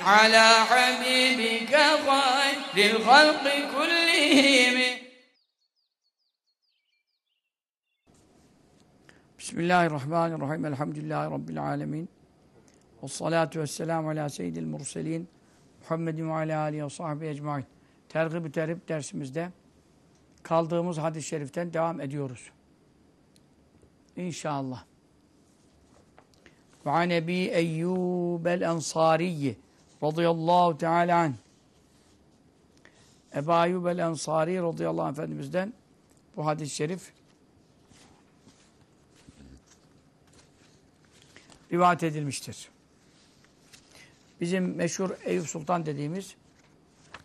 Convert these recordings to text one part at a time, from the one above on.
على حبيبك خير الخلق كلهم Bismillahirrahmanirrahim. Elhamdülillahi Rabbil alemin. Ve salatu ve selamu ala seyyidil murselin. Muhammedin ve ala alihi ve sahbihi ecmain. Tergib-i Terhib dersimizde kaldığımız hadis-i şeriften devam ediyoruz. İnşallah. Ve an Ebi Eyyub el-Ensariyi radıyallahu teala anh. Ebu Eyyub el-Ensari radıyallahu anh efendimizden bu hadis-i şerif rivayet edilmiştir. Bizim meşhur Eyüp Sultan dediğimiz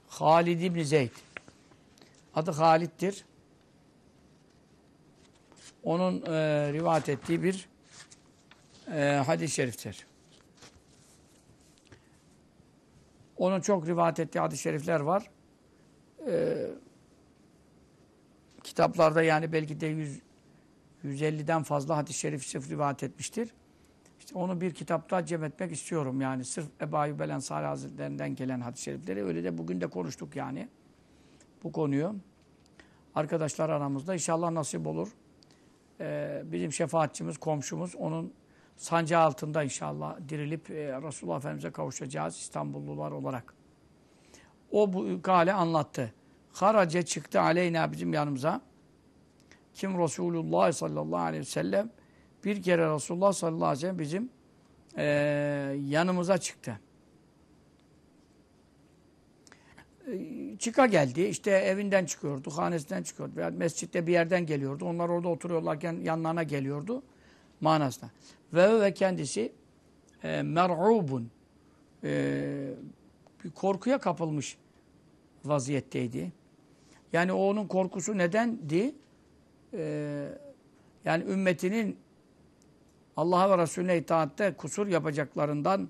Halid İbni Zeyd. Adı Halid'dir. Onun e, rivayet ettiği bir e, hadis-i şeriftir. Onun çok rivayet ettiği hadis-i şerifler var. E, kitaplarda yani belki de 100, 150'den fazla hadis-i şerif sırf rivayet etmiştir. İşte onu bir kitapta cem etmek istiyorum yani. Sırf Ebu Ayyub el Ensari Hazretlerinden gelen hadis-i şerifleri. Öyle de bugün de konuştuk yani. Bu konuyu. Arkadaşlar aramızda inşallah nasip olur. Ee, bizim şefaatçimiz, komşumuz onun sancağı altında inşallah dirilip e, Resulullah Efendimiz'e kavuşacağız İstanbullular olarak. O bu kale anlattı. Harace çıktı aleyna bizim yanımıza. Kim Resulullah sallallahu aleyhi ve sellem bir kere Resulullah sallallahu aleyhi ve sellem bizim e, yanımıza çıktı. E, çıka geldi. İşte evinden çıkıyordu, hanesinden çıkıyordu. Veya mescitte bir yerden geliyordu. Onlar orada oturuyorlarken yanlarına geliyordu. Manasında. Ve ve kendisi e, mer'ubun e, bir korkuya kapılmış vaziyetteydi. Yani o onun korkusu nedendi? E, yani ümmetinin Allah'a ve Resulüne itaatte kusur yapacaklarından,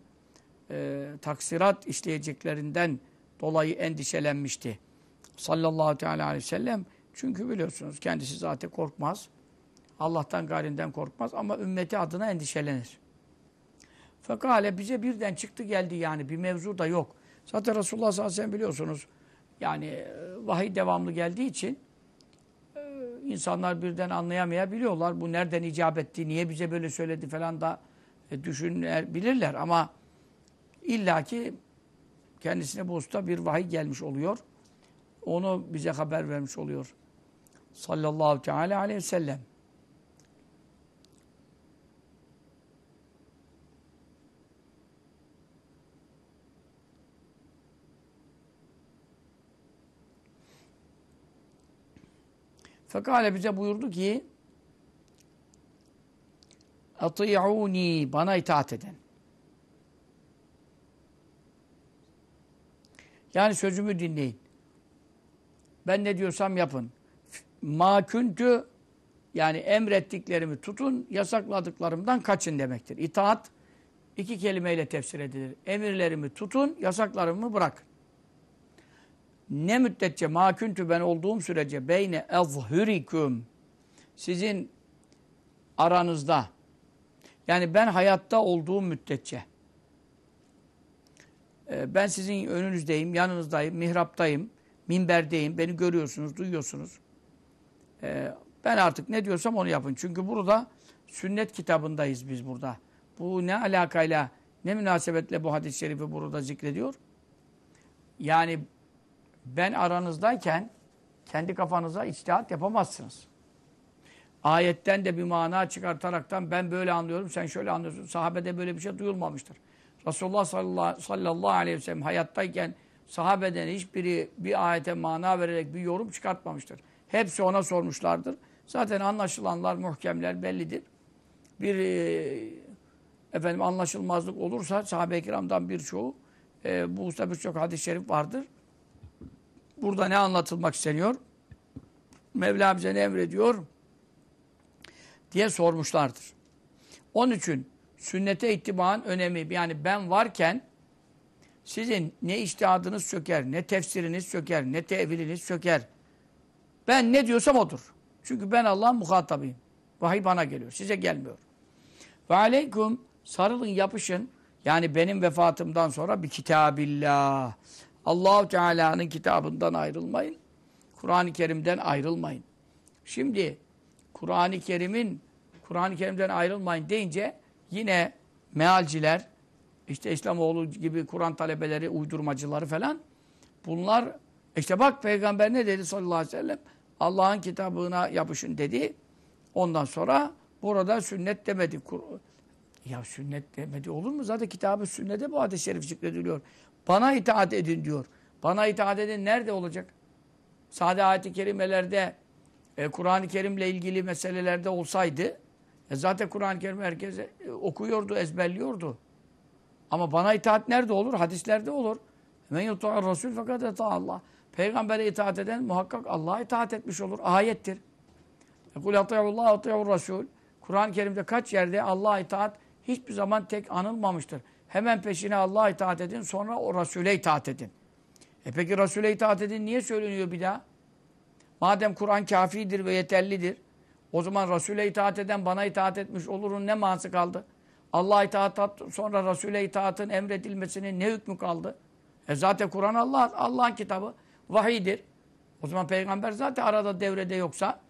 e, taksirat işleyeceklerinden dolayı endişelenmişti. Sallallahu teala aleyhi ve sellem. Çünkü biliyorsunuz kendisi zaten korkmaz. Allah'tan gayrinden korkmaz ama ümmeti adına endişelenir. Fekale bize birden çıktı geldi yani bir mevzu da yok. Zaten Resulullah sallallahu aleyhi ve sellem biliyorsunuz yani e, vahiy devamlı geldiği için insanlar birden anlayamayabiliyorlar. Bu nereden icap etti, niye bize böyle söyledi falan da e, düşünebilirler. Ama illaki kendisine bu usta bir vahiy gelmiş oluyor. Onu bize haber vermiş oluyor. Sallallahu teala aleyhi ve sellem. Fekale bize buyurdu ki Ati'uni bana itaat edin. Yani sözümü dinleyin. Ben ne diyorsam yapın. Ma yani emrettiklerimi tutun, yasakladıklarımdan kaçın demektir. İtaat iki kelimeyle tefsir edilir. Emirlerimi tutun, yasaklarımı bırakın. Ne müddetçe maküntü ben olduğum sürece beyne ezhüriküm sizin aranızda yani ben hayatta olduğum müddetçe e, ben sizin önünüzdeyim, yanınızdayım, mihraptayım, minberdeyim, beni görüyorsunuz, duyuyorsunuz. E, ben artık ne diyorsam onu yapın. Çünkü burada sünnet kitabındayız biz burada. Bu ne alakayla, ne münasebetle bu hadis-i şerifi burada zikrediyor? Yani ben aranızdayken kendi kafanıza içtihat yapamazsınız. Ayetten de bir mana çıkartaraktan ben böyle anlıyorum, sen şöyle anlıyorsun. Sahabede böyle bir şey duyulmamıştır. Resulullah sallallahu aleyhi ve sellem hayattayken sahabeden hiçbiri bir ayete mana vererek bir yorum çıkartmamıştır. Hepsi ona sormuşlardır. Zaten anlaşılanlar, muhkemler bellidir. Bir e, efendim anlaşılmazlık olursa sahabe-i kiramdan birçoğu e, bu usta birçok hadis-i şerif vardır burada ne anlatılmak isteniyor? Mevla bize ne emrediyor? diye sormuşlardır. Onun için sünnete ittibaın önemi yani ben varken sizin ne iştihadınız söker, ne tefsiriniz söker, ne teviliniz söker. Ben ne diyorsam odur. Çünkü ben Allah'ın muhatabıyım. Vahiy bana geliyor, size gelmiyor. Ve aleyküm sarılın yapışın. Yani benim vefatımdan sonra bir kitabillah. Allahu Teala'nın kitabından ayrılmayın. Kur'an-ı Kerim'den ayrılmayın. Şimdi Kur'an-ı Kerim'in Kur'an-ı Kerim'den ayrılmayın deyince yine mealciler işte İslamoğlu gibi Kur'an talebeleri, uydurmacıları falan bunlar işte bak peygamber ne dedi sallallahu aleyhi ve sellem Allah'ın kitabına yapışın dedi. Ondan sonra burada sünnet demedi. Ya sünnet demedi olur mu? Zaten kitabı sünnete bu hadis-i şerif zikrediliyor. Bana itaat edin diyor. Bana itaat edin nerede olacak? Sade ayet-i kerimelerde e, Kur'an-ı Kerim'le ilgili meselelerde olsaydı e, zaten Kur'an-ı Kerim herkes e, okuyordu, ezberliyordu. Ama bana itaat nerede olur? Hadislerde olur. Men yutu'ar Resul fakat Allah. Peygamber'e itaat eden muhakkak Allah'a itaat etmiş olur. Ayettir. Kul atıyullah atıyur Resul. Kur'an-ı Kerim'de kaç yerde Allah'a itaat hiçbir zaman tek anılmamıştır. Hemen peşine Allah'a itaat edin, sonra o Resul'e itaat edin. E peki Resul'e itaat edin niye söyleniyor bir daha? Madem Kur'an kafidir ve yeterlidir, o zaman Resul'e itaat eden bana itaat etmiş olurun ne manası kaldı? Allah'a itaat sonra Resul'e itaatın emredilmesinin ne hükmü kaldı? E zaten Kur'an Allah Allah'ın kitabı, vahidir. O zaman peygamber zaten arada devrede yoksa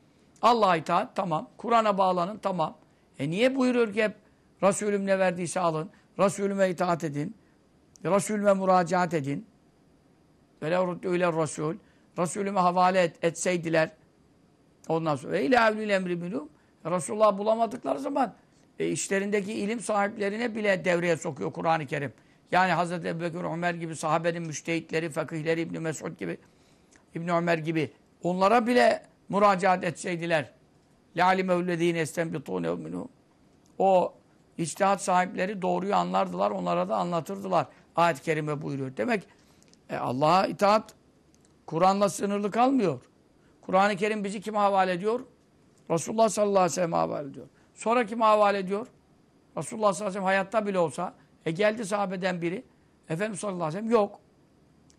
Allah'a itaat tamam, Kur'an'a bağlanın tamam. E niye buyuruyor ki hep Resulüm ne verdiyse alın, Resulüme itaat edin, Resulüme müracaat edin. Öyle öyle Resul. Resulüme havale et, etseydiler ondan sonra ve ilâ evlil emri minum Resulullah bulamadıkları zaman e, işlerindeki ilim sahiplerine bile devreye sokuyor Kur'an-ı Kerim. Yani Hazreti Ebubekir Ömer gibi sahabenin müştehitleri, fakihleri İbn Mesud gibi İbn Ömer gibi onlara bile müracaat etseydiler لَعَلِمَوْلَّذ۪ينَ اَسْتَنْبِطُونَ مِنْهُ O içtihat sahipleri doğruyu anlardılar, onlara da anlatırdılar. Ayet-i Kerime buyuruyor. Demek e, Allah'a itaat Kur'an'la sınırlı kalmıyor. Kur'an-ı Kerim bizi kime havale ediyor? Resulullah sallallahu aleyhi ve sellem havale ediyor. Sonra kime havale ediyor? Resulullah sallallahu aleyhi ve sellem hayatta bile olsa e geldi sahabeden biri Efendimiz sallallahu aleyhi ve sellem yok.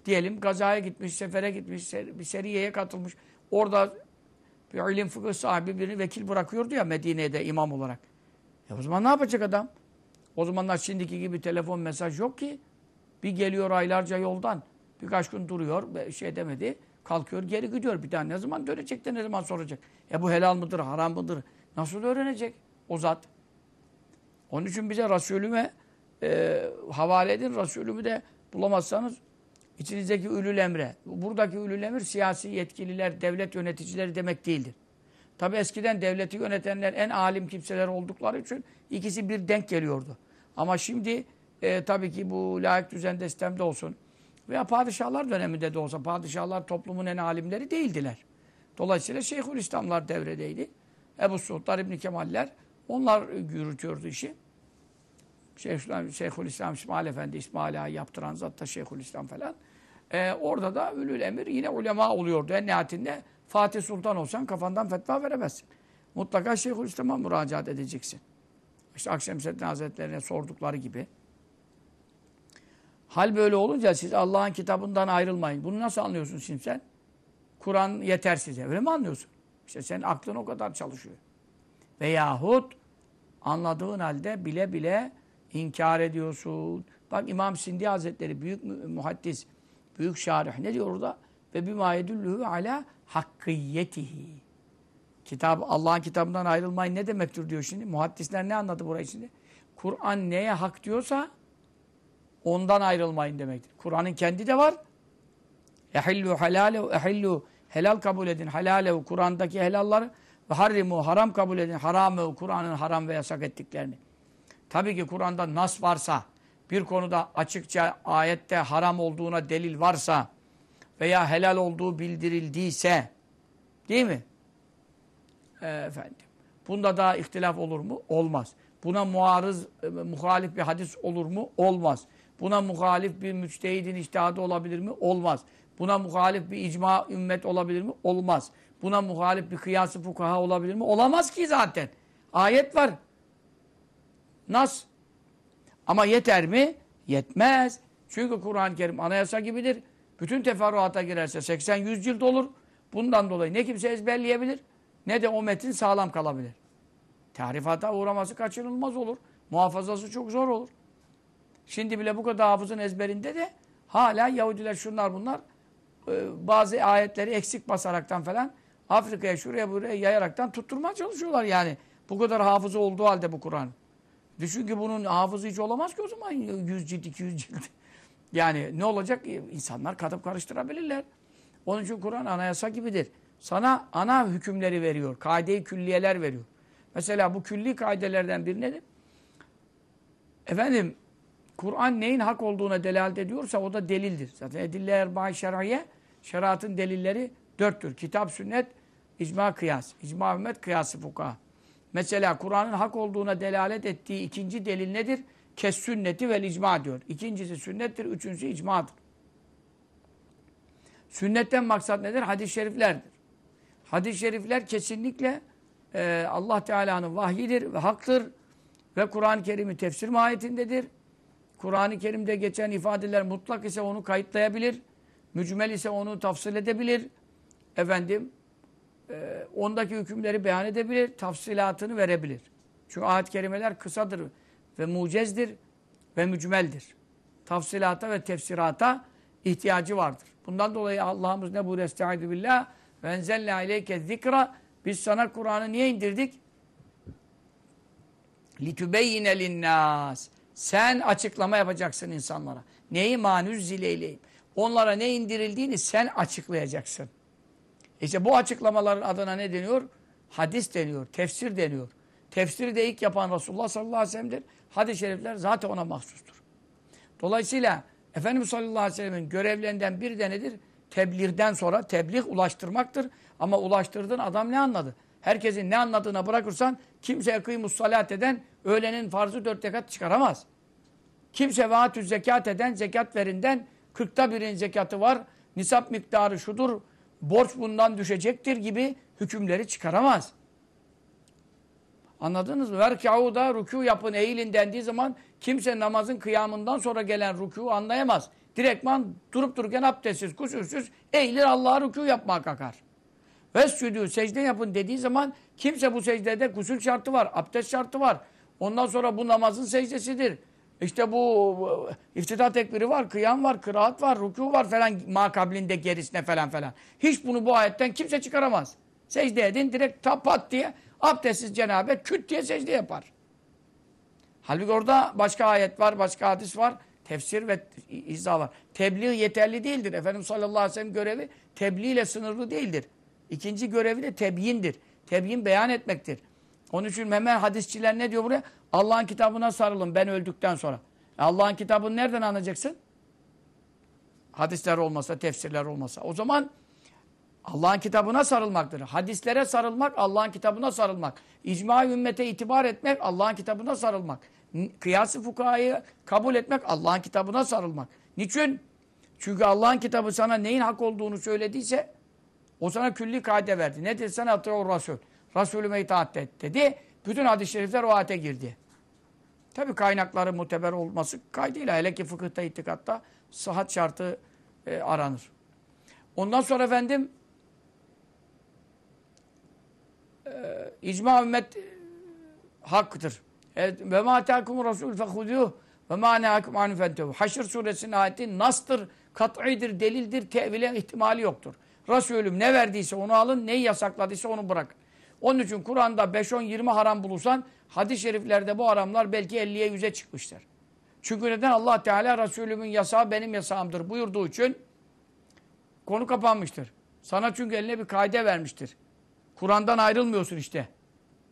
Diyelim gazaya gitmiş, sefere gitmiş, bir seriyeye katılmış. Orada bir ilim fıkıh sahibi birini vekil bırakıyordu ya Medine'de imam olarak. E o zaman ne yapacak adam? O zamanlar şimdiki gibi telefon mesaj yok ki. Bir geliyor aylarca yoldan. Birkaç gün duruyor, şey demedi. Kalkıyor, geri gidiyor. Bir daha ne zaman dönecek de ne zaman soracak? E bu helal mıdır, haram mıdır? Nasıl öğrenecek o zat? Onun için bize Resulüme e, havale edin. Resulümü de bulamazsanız içinizdeki ülül emre. Buradaki ülül emir siyasi yetkililer, devlet yöneticileri demek değildir. Tabi eskiden devleti yönetenler en alim kimseler oldukları için ikisi bir denk geliyordu. Ama şimdi e, tabii ki bu layık düzende sistemde olsun veya padişahlar döneminde de olsa padişahlar toplumun en alimleri değildiler. Dolayısıyla Şeyhülislamlar devredeydi. Ebu Suudlar, İbni Kemaller onlar yürütüyordu işi. Şeyhülislam, Şeyhülislam İsmail Efendi, İsmail Ağa yaptıran zat da Şeyhülislam falan. Ee, orada da Ülül Emir yine ulema oluyordu. En nihayetinde Fatih Sultan olsan kafandan fetva veremezsin. Mutlaka Şeyhülislam'a müracaat edeceksin. İşte Akşemseddin Hazretlerine sordukları gibi. Hal böyle olunca siz Allah'ın kitabından ayrılmayın. Bunu nasıl anlıyorsun şimdi sen? Kur'an yeter size. Öyle mi anlıyorsun? İşte senin aklın o kadar çalışıyor. Veyahut anladığın halde bile bile inkar ediyorsun. Bak İmam Sindi Hazretleri büyük muhaddis, büyük şarih ne diyor orada? Ve bima yedulluhu ala hakkiyetihi. Kitap Allah'ın kitabından ayrılmayın ne demektir diyor şimdi. Muhaddisler ne anladı burayı şimdi? Kur'an neye hak diyorsa ondan ayrılmayın demektir. Kur'an'ın kendi de var. Ehillu helalehu ehillu helal kabul edin. Helalehu Kur'an'daki helalları ve harrimu haram kabul edin. Haramı Kur'an'ın haram ve yasak ettiklerini. Tabii ki Kur'an'da nas varsa, bir konuda açıkça ayette haram olduğuna delil varsa veya helal olduğu bildirildiyse değil mi? Efendim. Bunda daha ihtilaf olur mu? Olmaz. Buna muarız, e, muhalif bir hadis olur mu? Olmaz. Buna muhalif bir müçtehidin iştihadı olabilir mi? Olmaz. Buna muhalif bir icma ümmet olabilir mi? Olmaz. Buna muhalif bir kıyası fukaha olabilir mi? Olamaz ki zaten. Ayet var. Nas. Ama yeter mi? Yetmez. Çünkü Kur'an-ı Kerim anayasa gibidir. Bütün teferruata girerse 80-100 cilt olur. Bundan dolayı ne kimse ezberleyebilir ne de o metin sağlam kalabilir. Tarifata uğraması kaçınılmaz olur. Muhafazası çok zor olur. Şimdi bile bu kadar hafızın ezberinde de hala Yahudiler şunlar bunlar e, bazı ayetleri eksik basaraktan falan Afrika'ya şuraya buraya yayaraktan tutturmaya çalışıyorlar yani. Bu kadar hafızı olduğu halde bu Kur'an. Düşün ki bunun hafızı hiç olamaz ki o zaman 100 cilt 200 cilt. Yani ne olacak? İnsanlar katıp karıştırabilirler. Onun için Kur'an anayasa gibidir. Sana ana hükümleri veriyor. Kaide-i külliyeler veriyor. Mesela bu külli kaidelerden biri nedir? Efendim Kur'an neyin hak olduğuna delalet ediyorsa o da delildir. Zaten edille erbaa şer'iye şeriatın delilleri dörttür. Kitap, sünnet, icma, kıyas. İcma, ümmet, kıyası, fukaha. Mesela Kur'an'ın hak olduğuna delalet ettiği ikinci delil nedir? Kes sünneti vel icma diyor. İkincisi sünnettir, üçüncüsü icmadır. Sünnetten maksat nedir? Hadis-i şeriflerdir. Hadis-i şerifler kesinlikle e, Allah Teala'nın vahyidir ve haktır. Ve Kur'an-ı Kerim'in tefsir mahiyetindedir. Kur'an-ı Kerim'de geçen ifadeler mutlak ise onu kayıtlayabilir. Mücmel ise onu tafsil edebilir. Efendim, e, ondaki hükümleri beyan edebilir, tafsilatını verebilir. Çünkü ayet-i kerimeler kısadır ve mucezdir ve mücmeldir. Tafsilata ve tefsirata ihtiyacı vardır. Bundan dolayı Allah'ımız ne buyuruyor? Estaizu billah ve enzelna aleyke zikra biz sana Kur'an'ı niye indirdik? Litübeyyine linnâs. Sen açıklama yapacaksın insanlara. Neyi manüz zileyleyim. Onlara ne indirildiğini sen açıklayacaksın. İşte bu açıklamaların adına ne deniyor? Hadis deniyor, tefsir deniyor. Tefsiri de ilk yapan Resulullah sallallahu aleyhi ve sellem'dir. Hadis-i şerifler zaten ona mahsustur. Dolayısıyla Efendimiz sallallahu aleyhi ve sellem'in görevlerinden biri de nedir? Tebliğden sonra tebliğ ulaştırmaktır. Ama ulaştırdığın adam ne anladı? Herkesin ne anladığına bırakırsan kimseye kıymus salat eden öğlenin farzı dört rekat çıkaramaz. Kimse vaatü zekat eden zekat verinden kırkta birin zekatı var. Nisap miktarı şudur. Borç bundan düşecektir gibi hükümleri çıkaramaz. Anladınız mı? Verkâhu da rükû yapın eğilin dendiği zaman kimse namazın kıyamından sonra gelen rükû anlayamaz. Direktman durup dururken abdestsiz, kusursuz eğilir Allah'a rükû yapmaya kalkar. Vescüdü secde yapın dediği zaman kimse bu secdede gusül şartı var, abdest şartı var. Ondan sonra bu namazın secdesidir. İşte bu iftitah tekbiri var, kıyam var, kıraat var, rükû var falan makablinde gerisine falan falan. Hiç bunu bu ayetten kimse çıkaramaz. Secde edin direkt tapat diye abdestsiz cenabet küt diye secde yapar. Halbuki orada başka ayet var, başka hadis var. Tefsir ve izah var. Tebliğ yeterli değildir. Efendimiz sallallahu aleyhi ve sellem görevi tebliğ ile sınırlı değildir. İkinci görevi de tebyindir. Tebyin beyan etmektir. Onun için hemen hadisçiler ne diyor buraya? Allah'ın kitabına sarılın ben öldükten sonra. Allah'ın kitabını nereden anlayacaksın? Hadisler olmasa, tefsirler olmasa. O zaman Allah'ın kitabına sarılmaktır. Hadislere sarılmak, Allah'ın kitabına sarılmak. İcma ümmete itibar etmek, Allah'ın kitabına sarılmak. Kıyası fukayı kabul etmek, Allah'ın kitabına sarılmak. Niçin? Çünkü Allah'ın kitabı sana neyin hak olduğunu söylediyse o sana külli kaide verdi. Ne dedi sana o Rasul. Resulüme itaat et dedi. Bütün hadis-i şerifler o ayete girdi. Tabi kaynakları muteber olması kaydıyla hele ki fıkıhta, itikatta sıhhat şartı e, aranır. Ondan sonra efendim e, icma ümmet e, hakkıdır. Ve ma teakum rasul fehuduh ve ma nehakum anu fentehu. Haşr suresinin ayeti nastır, kat'idir, delildir, tevile ihtimali yoktur. Resulüm ne verdiyse onu alın, neyi yasakladıysa onu bırakın. Onun için Kur'an'da 5, 10, 20 haram bulursan hadis-i şeriflerde bu haramlar belki 50'ye 100'e çıkmıştır. Çünkü neden? Allah Teala Resulümün yasağı benim yasağımdır buyurduğu için konu kapanmıştır. Sana çünkü eline bir kaide vermiştir. Kur'an'dan ayrılmıyorsun işte.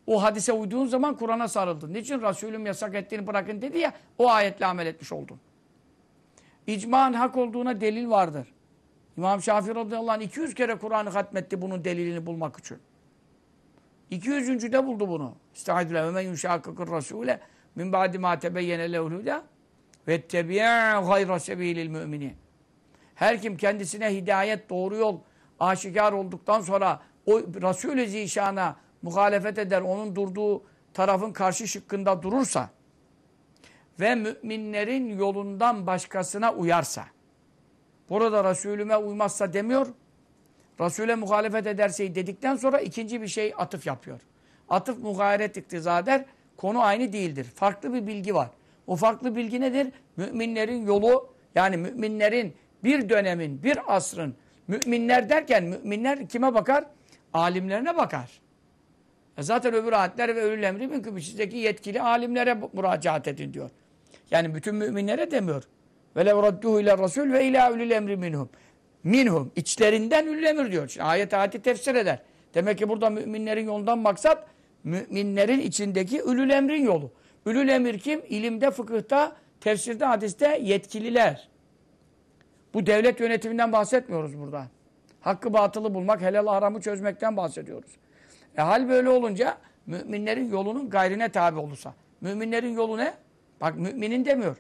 O hadise uyduğun zaman Kur'an'a sarıldın. Niçin? Resulüm yasak ettiğini bırakın dedi ya o ayetle amel etmiş oldun. İcma'nın hak olduğuna delil vardır. İmam Şafii radıyallahu anh 200 kere Kur'an'ı hatmetti bunun delilini bulmak için. 200. de buldu bunu. Estağfirullah ve men yuşakikir rasule min ba'di ma tebeyyene huda ve tebi'a gayra sebilil müminin. Her kim kendisine hidayet, doğru yol aşikar olduktan sonra o Resul-i Zişan'a muhalefet eder, onun durduğu tarafın karşı şıkkında durursa ve müminlerin yolundan başkasına uyarsa, burada Resulüme uymazsa demiyor, Resul'e muhalefet ederse dedikten sonra ikinci bir şey atıf yapıyor. Atıf muharet iktiza eder, konu aynı değildir. Farklı bir bilgi var. O farklı bilgi nedir? Müminlerin yolu, yani müminlerin bir dönemin, bir asrın, müminler derken müminler kime bakar? Alimlerine bakar. E zaten öbür ayetler ve ölül emri mümkün. Sizdeki yetkili alimlere müracaat edin diyor. Yani bütün müminlere demiyor. Ve lev radduhu ile rasul ve ila ulul emri minhum. Minhum. içlerinden ulul emir diyor. Şimdi ayet ayeti tefsir eder. Demek ki burada müminlerin yolundan maksat müminlerin içindeki ülül emrin yolu. Ülül emir kim? İlimde, fıkıhta, tefsirde, hadiste yetkililer. Bu devlet yönetiminden bahsetmiyoruz burada. Hakkı batılı bulmak, helal haramı çözmekten bahsediyoruz. E hal böyle olunca müminlerin yolunun gayrine tabi olursa. Müminlerin yolu ne? Bak müminin demiyor.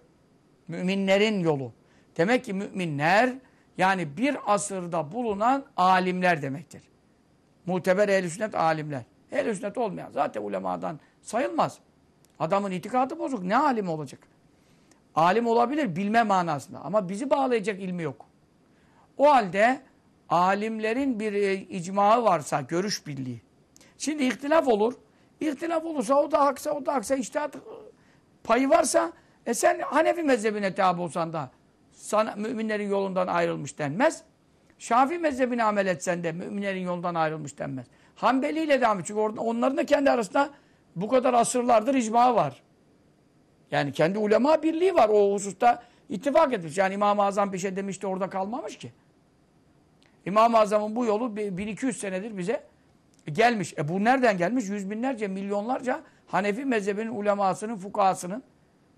Müminlerin yolu. Demek ki müminler yani bir asırda bulunan alimler demektir. Muteber ehl sünnet alimler. ehl sünnet olmayan zaten ulemadan sayılmaz. Adamın itikadı bozuk. Ne alim olacak? Alim olabilir bilme manasında ama bizi bağlayacak ilmi yok. O halde alimlerin bir e, icmağı varsa, görüş birliği. Şimdi ihtilaf olur. İhtilaf olursa o da haksa, o da haksa, iştihat payı varsa e sen Hanefi mezhebine tabi olsan da sana müminlerin yolundan ayrılmış denmez. Şafii mezhebine amel etsen de müminlerin yolundan ayrılmış denmez. Hanbeli ile devam Çünkü onların da kendi arasında bu kadar asırlardır icma var. Yani kendi ulema birliği var. O hususta ittifak etmiş. Yani İmam-ı Azam bir şey demişti orada kalmamış ki. İmam-ı Azam'ın bu yolu 1200 senedir bize gelmiş. E bu nereden gelmiş? Yüz binlerce, milyonlarca Hanefi mezhebinin ulemasının, fukahasının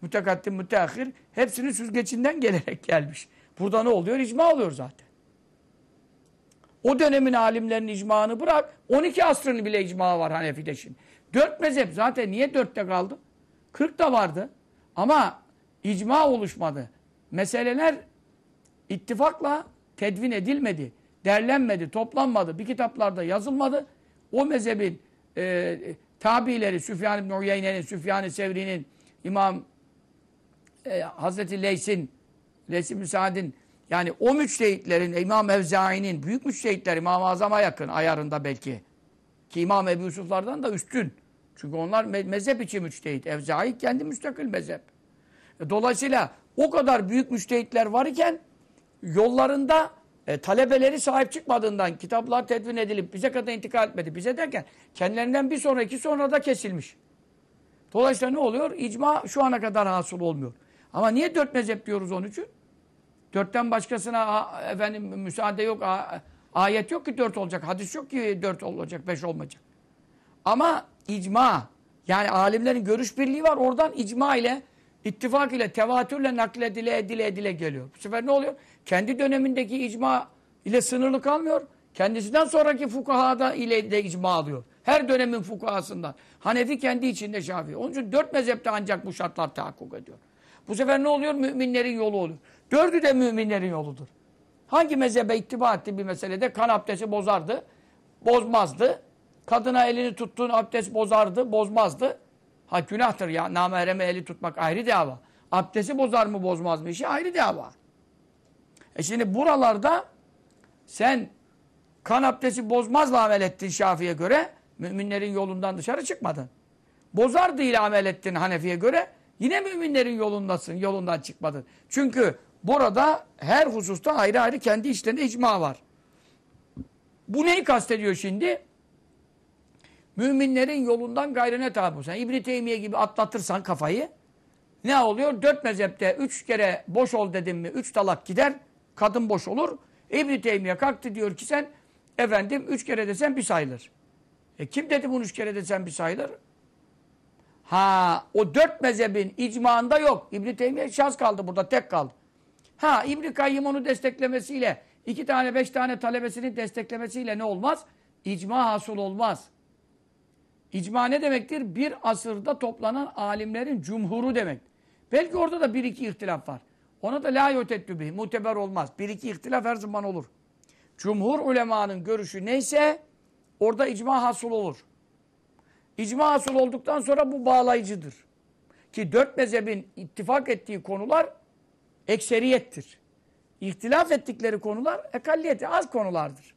mütekaddim, müteahhir hepsinin süzgecinden gelerek gelmiş. Burada ne oluyor? İcma oluyor zaten. O dönemin alimlerinin icmanı bırak. 12 asrını bile icma var Hanefi'de şimdi. Dört mezhep zaten niye dörtte kaldı? 40 da vardı. Ama icma oluşmadı. Meseleler ittifakla tedvin edilmedi. Derlenmedi, toplanmadı. Bir kitaplarda yazılmadı. O mezhebin e, tabileri Süfyan İbni Uyeyne'nin, Süfyan-ı Sevri'nin, İmam e, Hazreti Leys'in, Leys İbni Sa'd'in yani o müçtehitlerin, İmam Evzai'nin, büyük müçtehitler İmam-ı Azam'a yakın ayarında belki. Ki İmam Ebu Yusuf'lardan da üstün. Çünkü onlar me mezhep içi müçtehit. Evzai kendi müstakil mezhep. E, dolayısıyla o kadar büyük müçtehitler var iken yollarında e, talebeleri sahip çıkmadığından kitaplar tedvin edilip bize kadar intikal etmedi. Bize derken kendilerinden bir sonraki sonra da kesilmiş. Dolayısıyla ne oluyor? İcma şu ana kadar hasıl olmuyor. Ama niye dört mezhep diyoruz onun için? Dörtten başkasına efendim müsaade yok, ayet yok ki dört olacak, hadis yok ki dört olacak, beş olmayacak. Ama icma, yani alimlerin görüş birliği var, oradan icma ile, ittifak ile, tevatürle nakledile, edile, edile geliyor. Bu sefer ne oluyor? Kendi dönemindeki icma ile sınırlı kalmıyor. Kendisinden sonraki fukahada ile de icma alıyor. Her dönemin fukahasından. Hanefi kendi içinde Şafii. Onun için dört mezhepte ancak bu şartlar tahakkuk ediyor. Bu sefer ne oluyor? Müminlerin yolu oluyor. Dördü de müminlerin yoludur. Hangi mezhebe ittiba etti bir meselede? Kan abdesti bozardı, bozmazdı. Kadına elini tuttuğun abdest bozardı, bozmazdı. Ha günahtır ya. Namahreme eli tutmak ayrı dava. Abdesti bozar mı bozmaz mı işi ayrı dava. E şimdi buralarda sen kan abdesti bozmazla amel ettin Şafi'ye göre müminlerin yolundan dışarı çıkmadın. Bozar değil amel ettin Hanefi'ye göre yine müminlerin yolundasın, yolundan çıkmadın. Çünkü burada her hususta ayrı ayrı kendi içlerinde icma var. Bu neyi kastediyor şimdi? Müminlerin yolundan gayrine tabi Sen İbn-i Teymiye gibi atlatırsan kafayı ne oluyor? Dört mezhepte üç kere boş ol dedim mi üç talak gider. Kadın boş olur. İbn-i Teymiye kalktı diyor ki sen efendim üç kere desen bir sayılır. E kim dedi bunu üç kere desen bir sayılır? Ha o dört mezhebin icmaında yok. İbn-i Teymiye şans kaldı burada tek kaldı. Ha İbn-i Kayyım onu desteklemesiyle iki tane beş tane talebesinin desteklemesiyle ne olmaz? İcma hasıl olmaz. İcma ne demektir? Bir asırda toplanan alimlerin cumhuru demek. Belki orada da bir iki ihtilaf var. Ona da la yotettü bih. Muteber olmaz. Bir iki ihtilaf her zaman olur. Cumhur ulemanın görüşü neyse orada icma hasıl olur. İcma hasıl olduktan sonra bu bağlayıcıdır. Ki dört mezhebin ittifak ettiği konular ekseriyettir. İhtilaf ettikleri konular ekalliyeti az konulardır.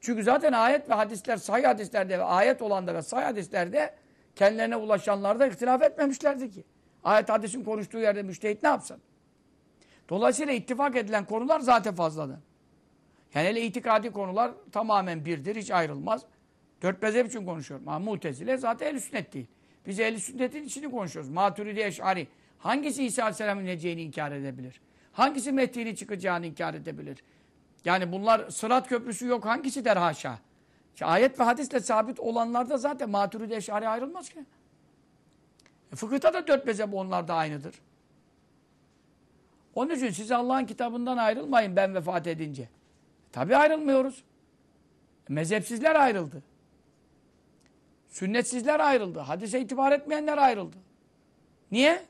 Çünkü zaten ayet ve hadisler, sahih hadislerde ve ayet olanda ve sahih hadislerde kendilerine ulaşanlarda ihtilaf etmemişlerdi ki. Ayet hadisin konuştuğu yerde müştehit ne yapsın? Dolayısıyla ittifak edilen konular zaten fazladır. Yani hele itikadi konular tamamen birdir, hiç ayrılmaz. Dört mezhep için konuşuyorum. Ama mutezile zaten ehl sünnet değil. Biz ehl sünnetin içini konuşuyoruz. Maturidi Eş'ari. Hangisi İsa Aleyhisselam'ın ineceğini inkar edebilir? Hangisi Mehdi'nin çıkacağını inkar edebilir? Yani bunlar sırat köprüsü yok. Hangisi der haşa? İşte ayet ve hadisle sabit olanlarda zaten Maturidi Eş'ari ayrılmaz ki. E, fıkıhta da dört mezhep onlar da aynıdır. Onun için siz Allah'ın kitabından ayrılmayın ben vefat edince. Tabi ayrılmıyoruz. Mezhepsizler ayrıldı. Sünnetsizler ayrıldı. Hadise itibar etmeyenler ayrıldı. Niye?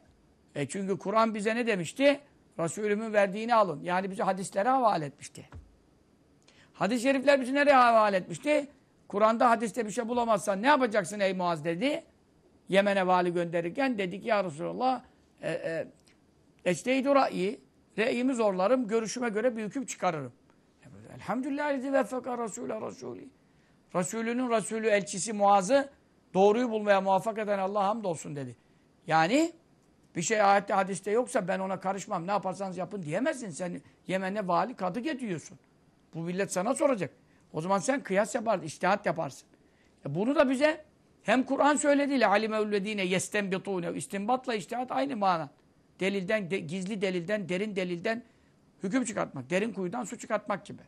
E çünkü Kur'an bize ne demişti? Resulümün verdiğini alın. Yani bizi hadislere havale etmişti. Hadis-i şerifler bizi nereye havale etmişti? Kur'an'da hadiste bir şey bulamazsan ne yapacaksın ey Muaz dedi. Yemen'e vali gönderirken dedi ki ya Resulallah e, e, eşteydu ra'yi re'yimi zorlarım, görüşüme göre bir hüküm çıkarırım. Elhamdülillah lezi veffeka Resulü Resulü. Resulünün Resulü elçisi Muaz'ı doğruyu bulmaya muvaffak eden Allah hamdolsun dedi. Yani bir şey ayette hadiste yoksa ben ona karışmam ne yaparsanız yapın diyemezsin. Sen Yemen'e vali kadı getiriyorsun. Bu millet sana soracak. O zaman sen kıyas yaparsın, iştihat yaparsın. E bunu da bize hem Kur'an söyledi. alimevlediğine yestenbitûne. İstinbatla iştihat aynı mana. Delilden, de, gizli delilden, derin delilden hüküm çıkartmak. Derin kuyudan su çıkartmak gibi.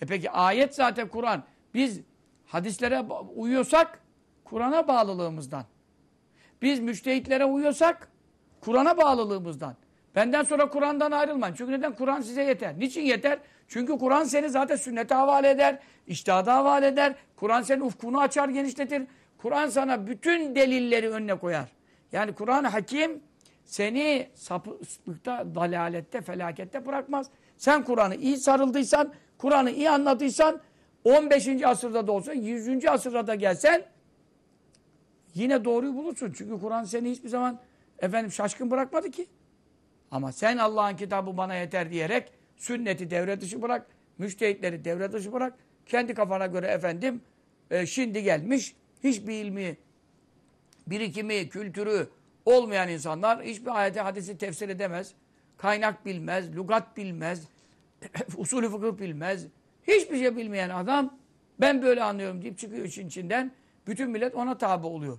E peki ayet zaten Kur'an. Biz hadislere uyuyorsak Kur'an'a bağlılığımızdan. Biz müştehitlere uyuyorsak Kur'an'a bağlılığımızdan. Benden sonra Kur'an'dan ayrılmayın. Çünkü neden? Kur'an size yeter. Niçin yeter? Çünkü Kur'an seni zaten sünnete havale eder, iştihada havale eder. Kur'an senin ufkunu açar, genişletir. Kur'an sana bütün delilleri önüne koyar. Yani Kur'an hakim seni sapıklıkta, dalalette, felakette bırakmaz. Sen Kur'an'ı iyi sarıldıysan, Kur'an'ı iyi anladıysan 15. asırda da olsa 100. asırda da gelsen yine doğruyu bulursun. Çünkü Kur'an seni hiçbir zaman efendim şaşkın bırakmadı ki. Ama sen Allah'ın kitabı bana yeter diyerek sünneti devre dışı bırak, müştehitleri devre dışı bırak. Kendi kafana göre efendim e, şimdi gelmiş hiçbir ilmi, birikimi, kültürü olmayan insanlar hiçbir ayeti hadisi tefsir edemez. Kaynak bilmez, lugat bilmez, usulü fıkıh bilmez. Hiçbir şey bilmeyen adam ben böyle anlıyorum deyip çıkıyor için içinden. Bütün millet ona tabi oluyor.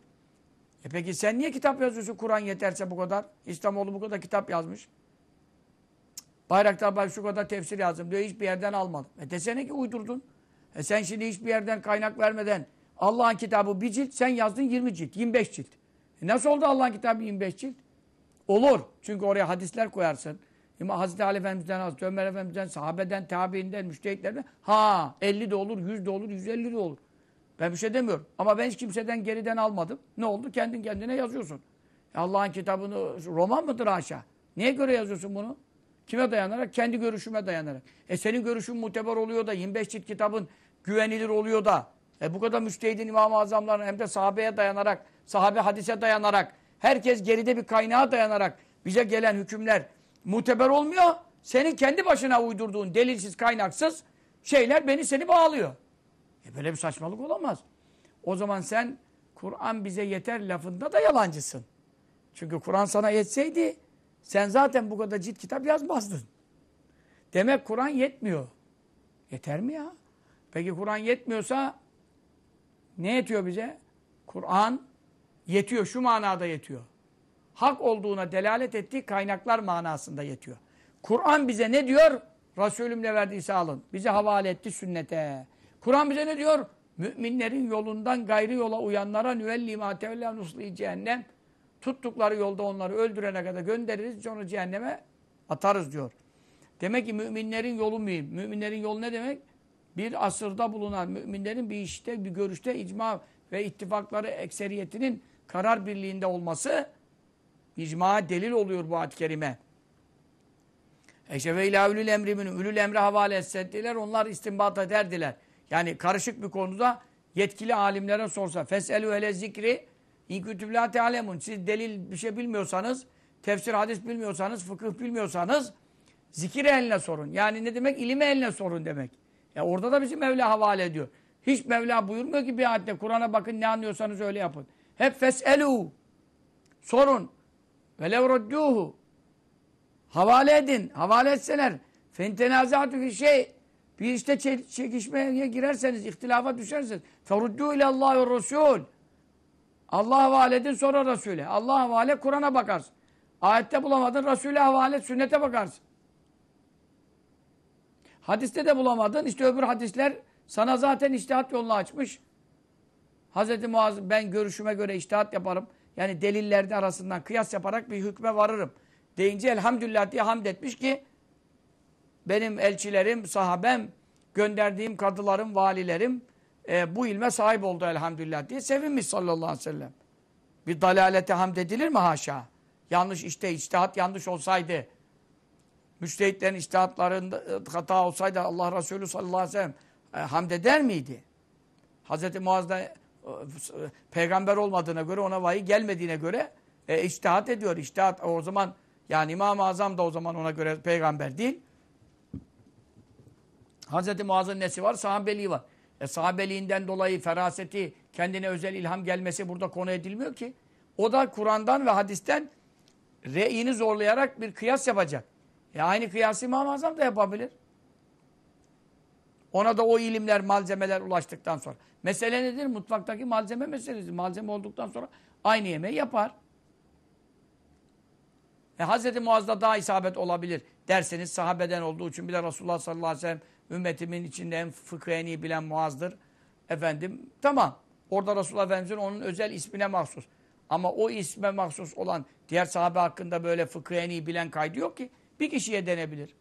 E peki sen niye kitap yazıyorsun Kur'an yeterse bu kadar? İslamoğlu bu kadar kitap yazmış. Bayraktar Bay şu kadar tefsir yazdım diyor. Hiçbir yerden almadım. E desene ki uydurdun. E sen şimdi hiçbir yerden kaynak vermeden Allah'ın kitabı bir cilt sen yazdın 20 cilt, 25 cilt. E nasıl oldu Allah'ın kitabı 25 cilt? Olur. Çünkü oraya hadisler koyarsın. İmam Hazreti Ali Efendimiz'den, Hazreti Ömer Efendimiz'den, sahabeden, tabiinden, müştehitlerden ha 50 de olur, 100 de olur, 150 de olur. Ben bir şey demiyorum. Ama ben hiç kimseden geriden almadım. Ne oldu? Kendin kendine yazıyorsun. Allah'ın kitabını roman mıdır aşağı? Niye göre yazıyorsun bunu? Kime dayanarak? Kendi görüşüme dayanarak. E senin görüşün muteber oluyor da 25 cilt kitabın güvenilir oluyor da e bu kadar müştehidin İmam-ı Azamların hem de sahabeye dayanarak, sahabe hadise dayanarak, herkes geride bir kaynağa dayanarak bize gelen hükümler muteber olmuyor. Senin kendi başına uydurduğun delilsiz, kaynaksız şeyler beni seni bağlıyor. E böyle bir saçmalık olamaz. O zaman sen Kur'an bize yeter lafında da yalancısın. Çünkü Kur'an sana yetseydi sen zaten bu kadar cilt kitap yazmazdın. Demek Kur'an yetmiyor. Yeter mi ya? Peki Kur'an yetmiyorsa ne yetiyor bize? Kur'an yetiyor. Şu manada yetiyor. Hak olduğuna delalet ettiği kaynaklar manasında yetiyor. Kur'an bize ne diyor? Resulümle verdiyse alın. Bize havale etti sünnete. Kur'an bize ne diyor? Müminlerin yolundan gayrı yola uyanlara nüvelli ma tevella nusli cehennem. Tuttukları yolda onları öldürene kadar göndeririz. Sonra cehenneme atarız diyor. Demek ki müminlerin yolu mühim. Müminlerin yolu ne demek? Bir asırda bulunan müminlerin bir işte, bir görüşte icma ve ittifakları ekseriyetinin karar birliğinde olması icma delil oluyor bu ayet-i kerime. Eşe ve ilâ ülül emri minhum. Ülül emre havale etsettiler. Onlar istinbat ederdiler. Yani karışık bir konuda yetkili alimlere sorsa. Fes'elü ele zikri İnkütüb la. Siz delil bir şey bilmiyorsanız, tefsir hadis bilmiyorsanız, fıkıh bilmiyorsanız zikir eline sorun. Yani ne demek? İlim eline sorun demek. Ya orada da bizim Mevla havale ediyor. Hiç Mevla buyurmuyor ki bir ayette. Kur'an'a bakın ne anlıyorsanız öyle yapın. Hep fes'elû. Sorun. Ve levrodduhu. Havale edin. Havale etseler. Fentenazatü fi şey. Bir işte çekişmeye girerseniz, ihtilafa düşerseniz. Feruddû ilallâhi ve Resul. Allah'a havale edin sonra Resul'e. Allah'a havale Kur'an'a bakarsın. Ayette bulamadın Resul'e havale sünnete bakarsın. Hadiste de bulamadın. İşte öbür hadisler sana zaten iştihat yolunu açmış. Hz. Muaz ben görüşüme göre iştihat yaparım. Yani delillerde arasından kıyas yaparak bir hükme varırım. Deyince elhamdülillah diye hamd etmiş ki benim elçilerim, sahabem, gönderdiğim kadılarım, valilerim e, bu ilme sahip oldu elhamdülillah diye sevinmiş sallallahu aleyhi ve sellem. Bir dalalete hamd edilir mi haşa? Yanlış işte içtihat yanlış olsaydı, müştehitlerin içtihatlarında e, hata olsaydı Allah Resulü sallallahu aleyhi ve sellem e, hamd eder miydi? Hz. Muaz'da e, peygamber olmadığına göre, ona vahiy gelmediğine göre e, içtihat ediyor. İçtihat o zaman yani İmam-ı Azam da o zaman ona göre peygamber değil. Hz. Muaz'ın nesi var? Sahabeliği var. E, sahabeliğinden dolayı feraseti, kendine özel ilham gelmesi burada konu edilmiyor ki. O da Kur'an'dan ve hadisten reyini zorlayarak bir kıyas yapacak. E aynı kıyası İmam-ı Azam da yapabilir. Ona da o ilimler, malzemeler ulaştıktan sonra. Mesele nedir? Mutfaktaki malzeme meselesi. Malzeme olduktan sonra aynı yemeği yapar. E, Hz. Muaz'da daha isabet olabilir derseniz sahabeden olduğu için bir de Resulullah sallallahu aleyhi ve sellem ümmetimin içinde en fıkhı en iyi bilen Muaz'dır. Efendim tamam. Orada Resulullah Efendimiz'in onun özel ismine mahsus. Ama o isme mahsus olan diğer sahabe hakkında böyle fıkhı en iyi bilen kaydı yok ki. Bir kişiye denebilir.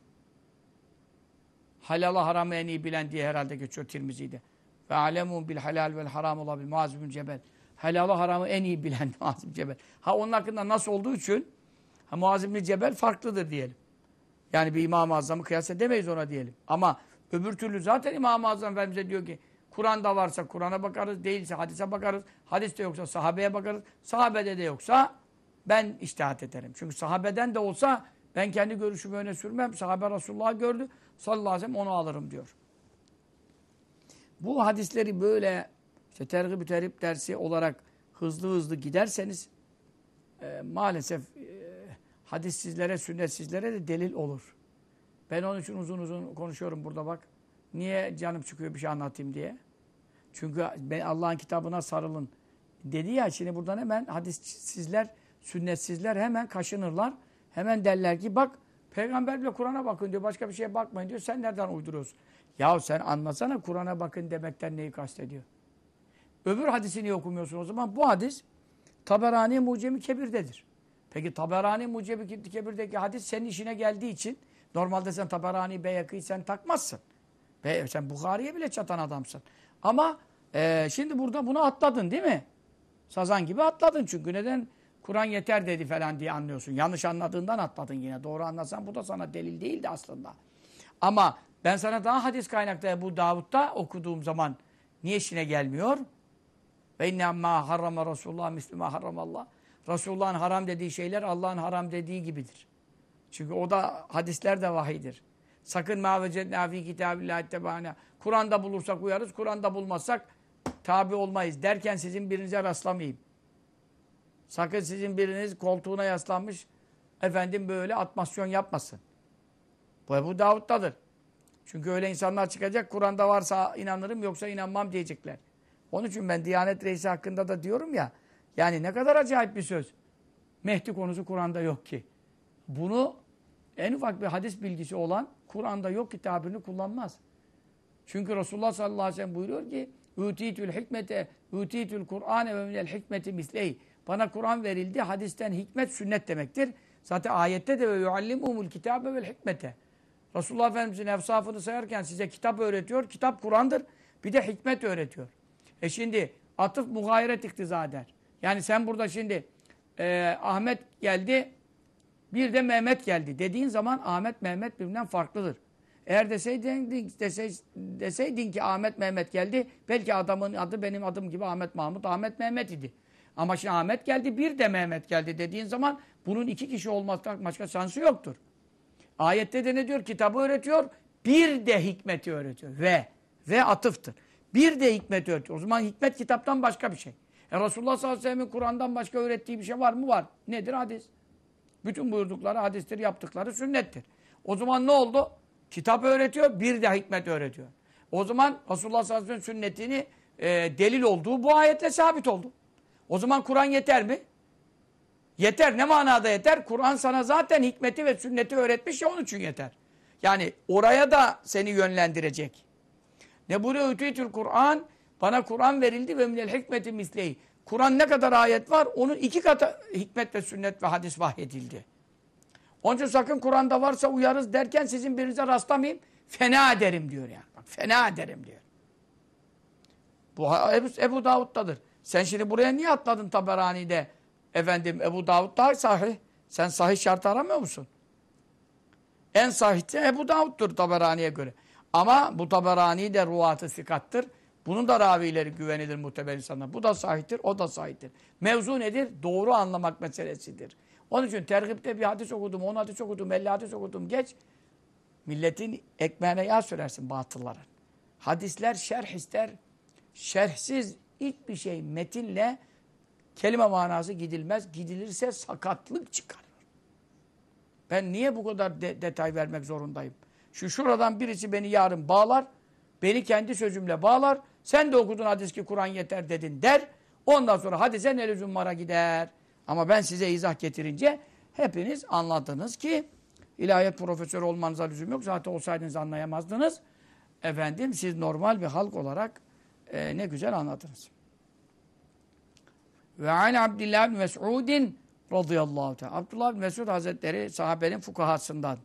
Halala haramı en iyi bilen diye herhalde geçiyor Tirmizi'de. Ve alemun bil halal vel haram olabilir. Muaz bin Cebel. Halalı haramı en iyi bilen Muaz bin Cebel. Ha onun hakkında nasıl olduğu için ha, Muaz bin Cebel farklıdır diyelim. Yani bir İmam-ı Azam'ı kıyas edemeyiz ona diyelim. Ama öbür türlü zaten İmam-ı Azam Efendimiz'e diyor ki Kur'an'da varsa Kur'an'a bakarız, değilse hadise bakarız. Hadiste yoksa sahabeye bakarız. Sahabede de yoksa ben iştihat ederim. Çünkü sahabeden de olsa ben kendi görüşümü öne sürmem. Sahabe Resulullah gördü. Sallallahu aleyhi ve sellem onu alırım diyor. Bu hadisleri böyle işte tergib terip dersi olarak hızlı hızlı giderseniz e, maalesef e, hadissizlere, sünnetsizlere de delil olur. Ben onun için uzun uzun konuşuyorum burada bak. Niye canım çıkıyor bir şey anlatayım diye. Çünkü Allah'ın kitabına sarılın dedi ya şimdi buradan hemen hadissizler, sünnetsizler hemen kaşınırlar. Hemen derler ki bak peygamber bile Kur'an'a bakın diyor. Başka bir şeye bakmayın diyor. Sen nereden uyduruyorsun? Ya sen anlasana Kur'an'a bakın demekten neyi kastediyor? Öbür hadisini niye okumuyorsun o zaman? Bu hadis Taberani Mucemi Kebir'dedir. Peki Taberani Mucemi Kebir'deki hadis senin işine geldiği için normalde sen Taberani Beyakı'yı sen takmazsın. Ve sen Bukhari'ye bile çatan adamsın. Ama e, şimdi burada bunu atladın değil mi? Sazan gibi atladın çünkü neden? Kur'an yeter dedi falan diye anlıyorsun. Yanlış anladığından atladın yine. Doğru anlasan bu da sana delil değildi aslında. Ama ben sana daha hadis kaynakta bu Davud'da okuduğum zaman niye işine gelmiyor? Ve inne amma harrama Resulullah mislima harramallah. Resulullah'ın haram dediği şeyler Allah'ın haram dediği gibidir. Çünkü o da hadisler de vahidir. Sakın ma vecednâ fî kitâbillâhi tebâne. Kur'an'da bulursak uyarız, Kur'an'da bulmazsak tabi olmayız derken sizin birinize rastlamayayım. Sakın sizin biriniz koltuğuna yaslanmış efendim böyle atmasyon yapmasın. Bu Ebu Davud'dadır. Çünkü öyle insanlar çıkacak, Kur'an'da varsa inanırım yoksa inanmam diyecekler. Onun için ben Diyanet Reisi hakkında da diyorum ya, yani ne kadar acayip bir söz. Mehdi konusu Kur'an'da yok ki. Bunu en ufak bir hadis bilgisi olan Kur'an'da yok ki tabirini kullanmaz. Çünkü Resulullah sallallahu aleyhi ve sellem buyuruyor ki Ütitül hikmete, ütitül Kur'ane ve minel hikmeti misley. Bana Kur'an verildi, hadisten hikmet sünnet demektir. Zaten ayette de ve yuallimumul kitabe vel hikmete. Resulullah Efendimiz'in efsafını sayarken size kitap öğretiyor. Kitap Kur'an'dır. Bir de hikmet öğretiyor. E şimdi atıf muhayiret iktiza eder. Yani sen burada şimdi e, Ahmet geldi, bir de Mehmet geldi. Dediğin zaman Ahmet, Mehmet birbirinden farklıdır. Eğer deseydin, dese, deseydin ki Ahmet, Mehmet geldi, belki adamın adı benim adım gibi Ahmet Mahmut, Ahmet Mehmet idi. Ama şimdi Ahmet geldi, bir de Mehmet geldi dediğin zaman bunun iki kişi olmaktan başka şansı yoktur. Ayette de ne diyor? Kitabı öğretiyor, bir de hikmeti öğretiyor. Ve, ve atıftır. Bir de hikmeti öğretiyor. O zaman hikmet kitaptan başka bir şey. E Resulullah sallallahu aleyhi ve sellem'in Kur'an'dan başka öğrettiği bir şey var mı? Var. Nedir? Hadis. Bütün buyurdukları hadistir, yaptıkları sünnettir. O zaman ne oldu? Kitap öğretiyor, bir de hikmet öğretiyor. O zaman Resulullah sallallahu aleyhi ve sellem sünnetini e, delil olduğu bu ayetle sabit oldu. O zaman Kur'an yeter mi? Yeter. Ne manada yeter? Kur'an sana zaten hikmeti ve sünneti öğretmiş ya onun için yeter. Yani oraya da seni yönlendirecek. Ne buyuruyor ütüytül Kur'an? Bana Kur'an verildi ve minel hikmeti misleyi. Kur'an ne kadar ayet var? Onun iki katı hikmet ve sünnet ve hadis vahyedildi. Onun için sakın Kur'an'da varsa uyarız derken sizin birinize rastlamayayım. Fena ederim diyor yani. Bak fena ederim diyor. Bu Ebu, Ebu Davud'dadır. Sen şimdi buraya niye atladın Taberani'de? Efendim Ebu Davud daha sahih. Sen sahih şart aramıyor musun? En sahih Ebu Davud'dur Taberani'ye göre. Ama bu Taberani de ruatı sikattır. Bunun da ravileri güvenilir muteber insanlar. Bu da sahihtir, o da sahihtir. Mevzu nedir? Doğru anlamak meselesidir. Onun için tergipte bir hadis okudum, on hadis okudum, elli hadis okudum. Geç. Milletin ekmeğine yağ sürersin batılların. Hadisler şerh ister. Şerhsiz hiçbir şey metinle kelime manası gidilmez. Gidilirse sakatlık çıkarır. Ben niye bu kadar de detay vermek zorundayım? Şu şuradan birisi beni yarın bağlar. Beni kendi sözümle bağlar. Sen de okudun hadis ki Kur'an yeter dedin der. Ondan sonra hadise ne lüzum vara gider. Ama ben size izah getirince hepiniz anladınız ki ilahiyat profesörü olmanıza lüzum yok. Zaten olsaydınız anlayamazdınız. Efendim siz normal bir halk olarak e, ne güzel anladınız. Ve an Abdullah bin Mes'udin radıyallahu teala. Abdullah bin Mesud Hazretleri sahabenin fukahasından.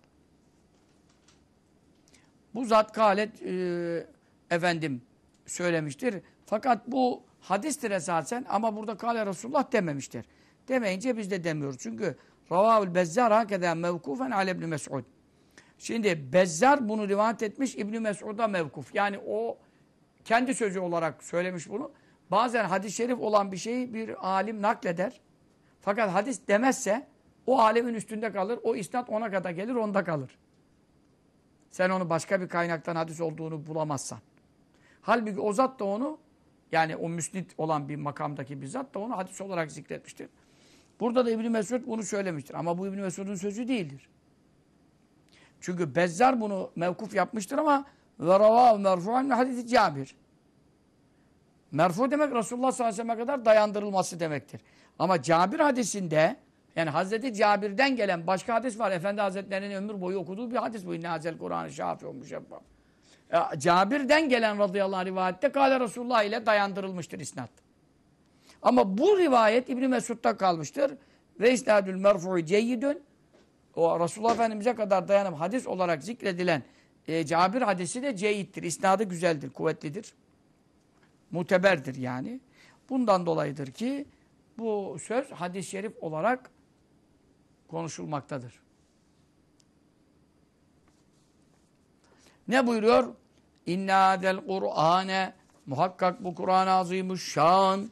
Bu zat kalet e, efendim söylemiştir. Fakat bu hadistir esasen ama burada kale Resulullah dememiştir. Demeyince biz de demiyoruz. Çünkü Ravavül Bezzar hakeden mevkufen ale İbni Mes'ud. Şimdi Bezzar bunu rivayet etmiş İbni Mes'ud'a mevkuf. Yani o kendi sözü olarak söylemiş bunu. Bazen hadis-i şerif olan bir şeyi bir alim nakleder. Fakat hadis demezse o alemin üstünde kalır. O isnat ona kadar gelir, onda kalır. Sen onu başka bir kaynaktan hadis olduğunu bulamazsan. Halbuki o zat da onu yani o müsnit olan bir makamdaki bir zat da onu hadis olarak zikretmiştir. Burada da İbn Mesud bunu söylemiştir. Ama bu İbn Mesud'un sözü değildir. Çünkü Bezzar bunu mevkuf yapmıştır ama ve ravav merfu'an hadisi Cabir. Merfu demek Resulullah sallallahu aleyhi ve kadar dayandırılması demektir. Ama Cabir hadisinde yani Hazreti Cabir'den gelen başka hadis var. Efendi Hazretleri'nin ömür boyu okuduğu bir hadis bu. İnne hazel Kur'an-ı şafi olmuş. E, Cabir'den gelen radıyallahu anh rivayette Kale Resulullah ile dayandırılmıştır isnat. Ama bu rivayet İbn Mesud'da kalmıştır. Ve isnadül merfu'u ceyyidün o Resulullah Efendimiz'e kadar dayanıp hadis olarak zikredilen e, Cabir hadisi de ceyyittir. İsnadı güzeldir, kuvvetlidir. Muteberdir yani. Bundan dolayıdır ki bu söz hadis-i şerif olarak konuşulmaktadır. Ne buyuruyor? İnna del Kur'ane muhakkak bu Kur'an-ı Azimuşşan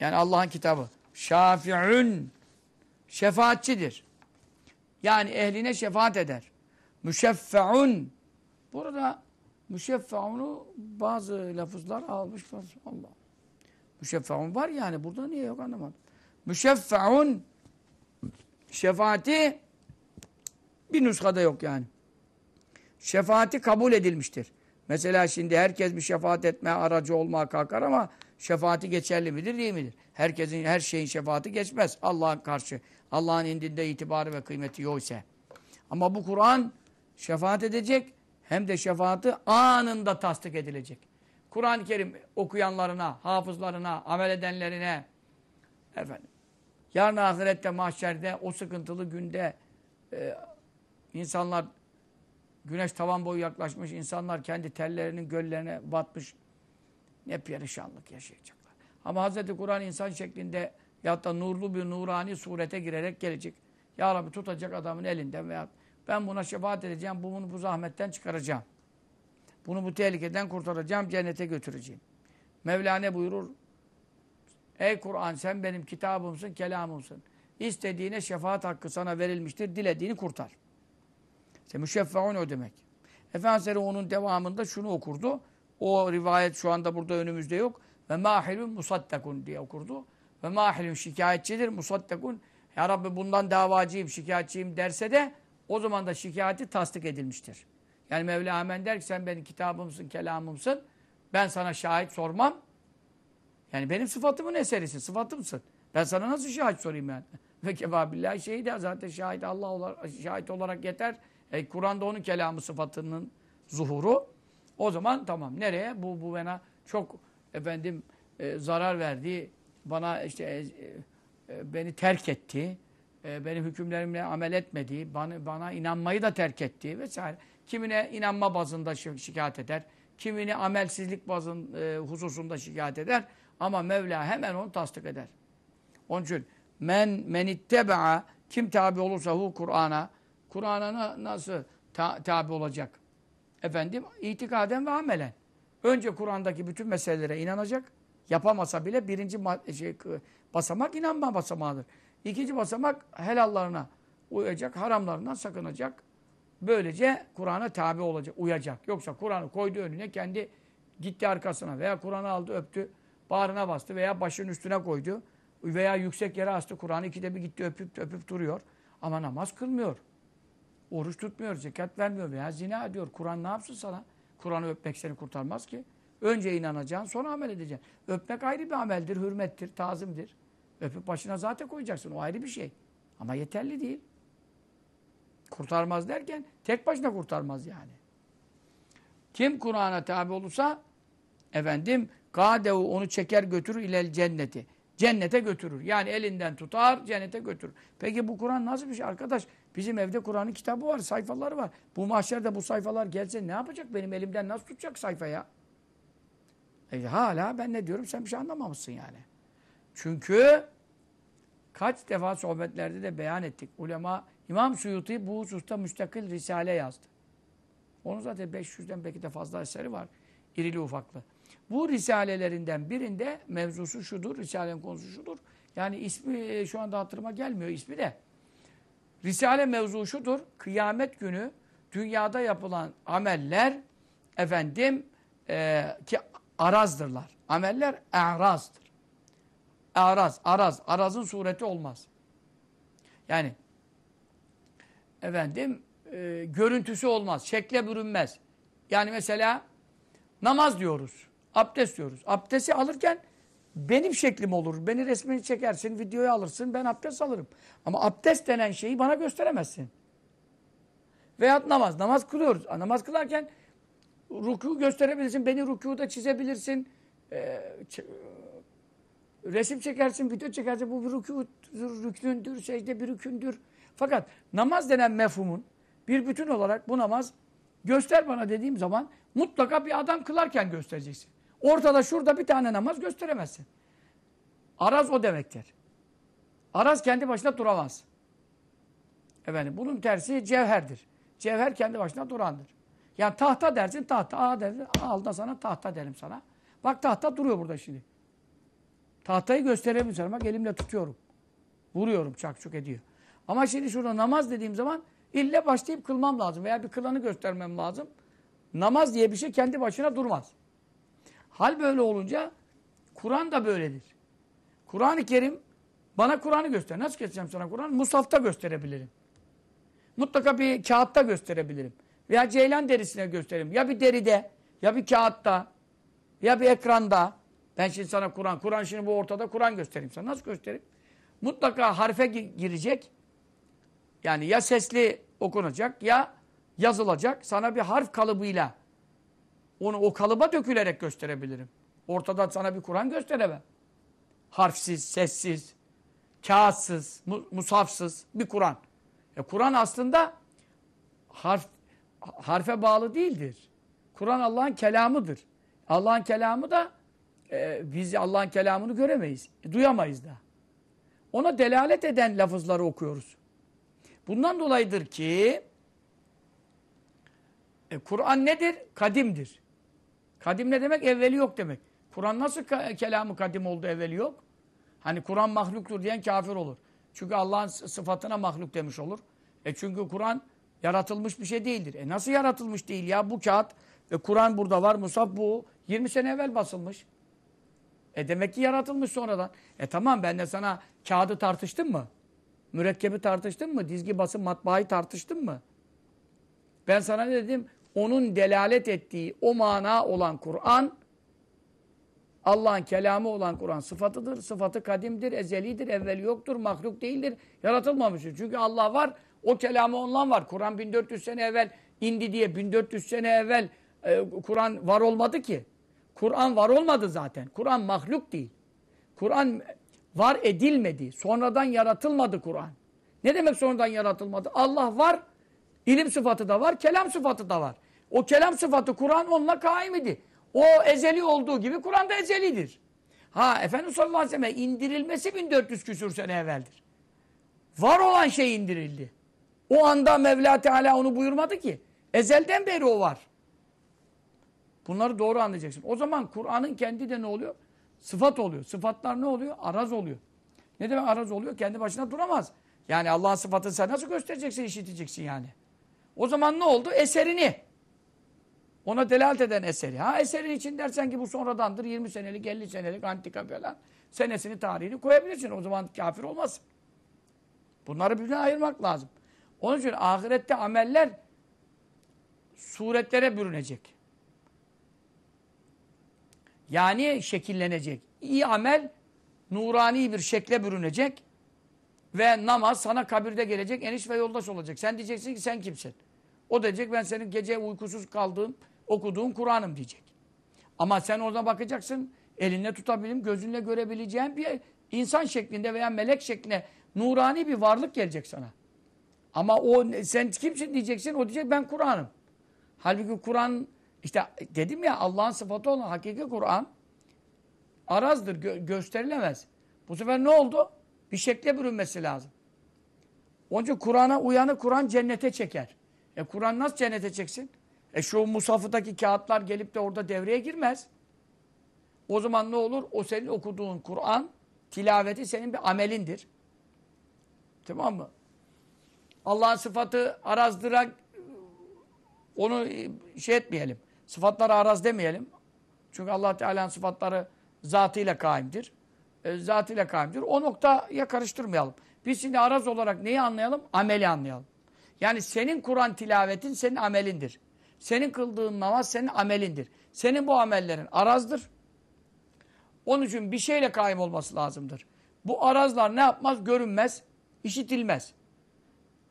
yani Allah'ın kitabı şafi'ün şefaatçidir. Yani ehline şefaat eder. Müşeffe'un burada müşeffe'unu bazı lafızlar almış. Allah. Müşeffe'un var yani. Burada niye yok anlamadım. Müşeffe'un şefaati bir nuskada yok yani. Şefaati kabul edilmiştir. Mesela şimdi herkes bir şefaat etme aracı olmaya kalkar ama şefaati geçerli midir değil midir? Herkesin her şeyin şefaati geçmez Allah'a karşı. Allah'ın indinde itibarı ve kıymeti yok ise. Ama bu Kur'an şefaat edecek hem de şefaati anında tasdik edilecek. Kur'an-ı Kerim okuyanlarına, hafızlarına, amel edenlerine efendim yarın ahirette mahşerde o sıkıntılı günde e, insanlar güneş tavan boyu yaklaşmış, insanlar kendi tellerinin göllerine batmış ne perişanlık yaşayacaklar. Ama Hz. Kur'an insan şeklinde ya da nurlu bir nurani surete girerek gelecek. Ya Rabbi tutacak adamın elinden veya ben buna şefaat edeceğim, bunu bu zahmetten çıkaracağım. Bunu bu tehlikeden kurtaracağım, cennete götüreceğim. Mevla ne buyurur? Ey Kur'an sen benim kitabımsın, kelamımsın. İstediğine şefaat hakkı sana verilmiştir, dilediğini kurtar. İşte müşeffeun o demek. Efendimiz onun devamında şunu okurdu. O rivayet şu anda burada önümüzde yok. Ve mahilun musaddakun diye okurdu. Ve mahilun şikayetçidir, musaddakun. Ya Rabbi bundan davacıyım, şikayetçiyim derse de o zaman da şikayeti tasdik edilmiştir. Yani Mevla hemen der ki sen benim kitabımsın, kelamımsın. Ben sana şahit sormam. Yani benim sıfatımın eserisin, sıfatımsın. Ben sana nasıl şahit sorayım yani? Ve kebabillahi şehide zaten şahit Allah olarak, şahit olarak yeter. E, Kur'an'da onun kelamı sıfatının zuhuru. O zaman tamam. Nereye? Bu, bu bana çok efendim e, zarar verdi. Bana işte e, e, beni terk etti. E, benim hükümlerimle amel etmedi. Bana, bana inanmayı da terk etti vesaire. Kimine inanma bazında şikayet eder. Kimini amelsizlik bazın e, hususunda şikayet eder. Ama Mevla hemen onu tasdik eder. Onun için men menitteba'a kim tabi olursa hu Kur'an'a Kur'an'a nasıl ta tabi olacak? Efendim itikaden ve amelen. Önce Kur'an'daki bütün meselelere inanacak. Yapamasa bile birinci şey, basamak inanma basamağıdır. İkinci basamak helallarına uyacak, haramlarından sakınacak. Böylece Kur'an'a tabi olacak, uyacak. Yoksa Kur'an'ı koydu önüne kendi gitti arkasına veya Kur'an'ı aldı öptü, bağrına bastı veya başının üstüne koydu veya yüksek yere astı. Kur'an'ı ikide bir gitti öpüp öpüp duruyor. Ama namaz kılmıyor. Oruç tutmuyor, zekat vermiyor veya zina ediyor. Kur'an ne yapsın sana? Kur'an'ı öpmek seni kurtarmaz ki. Önce inanacaksın, sonra amel edeceksin. Öpmek ayrı bir ameldir, hürmettir, tazimdir. Öpüp başına zaten koyacaksın. O ayrı bir şey. Ama yeterli değil. Kurtarmaz derken tek başına kurtarmaz yani. Kim Kur'an'a tabi olursa efendim gadevu onu çeker götürür ilel cenneti. Cennete götürür. Yani elinden tutar, cennete götürür. Peki bu Kur'an nasıl bir şey arkadaş? Bizim evde Kur'an'ın kitabı var, sayfaları var. Bu mahşerde bu sayfalar gelse ne yapacak? Benim elimden nasıl tutacak sayfaya? E hala ben ne diyorum sen bir şey anlamamışsın yani. Çünkü kaç defa sohbetlerde de beyan ettik. Ulema İmam Suyuti bu hususta müstakil risale yazdı. Onun zaten 500'den belki de fazla eseri var. İrili ufaklı. Bu risalelerinden birinde mevzusu şudur, risalenin konusu şudur. Yani ismi e, şu anda hatırıma gelmiyor ismi de. Risale mevzu şudur. Kıyamet günü dünyada yapılan ameller efendim e, ki arazdırlar. Ameller e'razdır. Araz, araz. Arazın sureti olmaz. Yani efendim e, görüntüsü olmaz. Şekle bürünmez. Yani mesela namaz diyoruz. Abdest diyoruz. Abdesti alırken benim şeklim olur. Beni resmini çekersin, videoyu alırsın, ben abdest alırım. Ama abdest denen şeyi bana gösteremezsin. Veyahut namaz. Namaz kılıyoruz. Namaz kılarken ruku gösterebilirsin, beni rukuda çizebilirsin. Ee, resim çekersin, video çekersin. Bu bir rükû, rüknündür, secde bir rükündür. Fakat namaz denen mefhumun bir bütün olarak bu namaz göster bana dediğim zaman mutlaka bir adam kılarken göstereceksin. Ortada şurada bir tane namaz gösteremezsin. Araz o demektir. Araz kendi başına duramaz. Efendim bunun tersi cevherdir. Cevher kendi başına durandır. Yani tahta dersin tahta. Aa dersin. Al da sana tahta derim sana. Bak tahta duruyor burada şimdi. Tahtayı gösterebilirim. Bak elimle tutuyorum. Vuruyorum çakçuk ediyor. Ama şimdi şurada namaz dediğim zaman ille başlayıp kılmam lazım. Veya bir kılanı göstermem lazım. Namaz diye bir şey kendi başına durmaz. Hal böyle olunca Kur'an da böyledir. Kur'an-ı Kerim bana Kur'an'ı göster. Nasıl göstereceğim sana Kur'an? Musafta gösterebilirim. Mutlaka bir kağıtta gösterebilirim. Veya ceylan derisine gösteririm. Ya bir deride, ya bir kağıtta, ya bir ekranda. Ben şimdi sana Kur'an, Kur'an şimdi bu ortada Kur'an göstereyim sana. Nasıl göstereyim? Mutlaka harfe girecek. Yani ya sesli okunacak ya yazılacak. Sana bir harf kalıbıyla onu o kalıba dökülerek gösterebilirim. Ortada sana bir Kur'an gösteremem. Harfsiz, sessiz, kağıtsız, musafsız bir Kur'an. E Kur'an aslında harf harfe bağlı değildir. Kur'an Allah'ın kelamıdır. Allah'ın kelamı da e, biz Allah'ın kelamını göremeyiz. E, duyamayız da. ona delalet eden lafızları okuyoruz. Bundan dolayıdır ki e, Kur'an nedir? Kadimdir. Kadim ne demek? Evveli yok demek. Kur'an nasıl kelamı kadim oldu evveli yok? Hani Kur'an mahluktur diyen kafir olur. Çünkü Allah'ın sıfatına mahluk demiş olur. E çünkü Kur'an yaratılmış bir şey değildir. E nasıl yaratılmış değil ya? Bu kağıt ve Kur'an burada var, Musaf bu. 20 sene evvel basılmış. E demek ki yaratılmış sonradan. E tamam ben de sana kağıdı tartıştım mı? Mürekkebi tartıştın mı? Dizgi basın matbaayı tartıştın mı? Ben sana ne dedim? Onun delalet ettiği o mana olan Kur'an Allah'ın kelamı olan Kur'an sıfatıdır. Sıfatı kadimdir, ezelidir, evveli yoktur, mahluk değildir, yaratılmamıştır. Çünkü Allah var, o kelamı ondan var. Kur'an 1400 sene evvel indi diye 1400 sene evvel e, Kur'an var olmadı ki. Kur'an var olmadı zaten. Kur'an mahluk değil. Kur'an var edilmedi. Sonradan yaratılmadı Kur'an. Ne demek sonradan yaratılmadı? Allah var, ilim sıfatı da var, kelam sıfatı da var. O kelam sıfatı Kur'an onunla kaim idi. O ezeli olduğu gibi Kur'an da ezelidir. Ha Efendimiz sallallahu aleyhi ve sellem indirilmesi 1400 küsür sene evveldir. Var olan şey indirildi. O anda Mevla Teala onu buyurmadı ki. Ezelden beri o var. Bunları doğru anlayacaksın. O zaman Kur'an'ın kendi de ne oluyor? Sıfat oluyor. Sıfatlar ne oluyor? Araz oluyor. Ne demek araz oluyor? Kendi başına duramaz. Yani Allah'ın sıfatını sen nasıl göstereceksin, işiteceksin yani. O zaman ne oldu? Eserini. Ona delalet eden eseri. Ha eserin için dersen ki bu sonradandır. 20 senelik, 50 senelik antika falan. Senesini, tarihini koyabilirsin. O zaman kafir olmaz. Bunları birbirine ayırmak lazım. Onun için ahirette ameller suretlere bürünecek. Yani şekillenecek. İyi amel nurani bir şekle bürünecek ve namaz sana kabirde gelecek, eniş ve yoldaş olacak. Sen diyeceksin ki sen kimsin? O diyecek ben senin gece uykusuz kaldığın, okuduğun Kur'an'ım diyecek. Ama sen orada bakacaksın, elinle tutabilim, gözünle görebileceğin bir insan şeklinde veya melek şeklinde nurani bir varlık gelecek sana. Ama o sen kimsin diyeceksin, o diyecek ben Kur'an'ım. Halbuki Kur'an, işte dedim ya Allah'ın sıfatı olan hakiki Kur'an arazdır, gö gösterilemez. Bu sefer ne oldu? Bir şekle bürünmesi lazım. Onun için Kur'an'a uyanı Kur'an cennete çeker. E Kur'an nasıl cennete çeksin? E şu musafıdaki kağıtlar gelip de orada devreye girmez. O zaman ne olur? O senin okuduğun Kur'an tilaveti senin bir amelindir. Tamam mı? Allah'ın sıfatı arazdıra onu şey etmeyelim. Sıfatları araz demeyelim. Çünkü Allah Teala'nın sıfatları zatıyla kaimdir. E, zatıyla kaimdir. O noktaya karıştırmayalım. Biz şimdi araz olarak neyi anlayalım? Ameli anlayalım. Yani senin Kur'an tilavetin senin amelindir. Senin kıldığın namaz senin amelindir. Senin bu amellerin arazdır. Onun için bir şeyle kaim olması lazımdır. Bu arazlar ne yapmaz? Görünmez, işitilmez.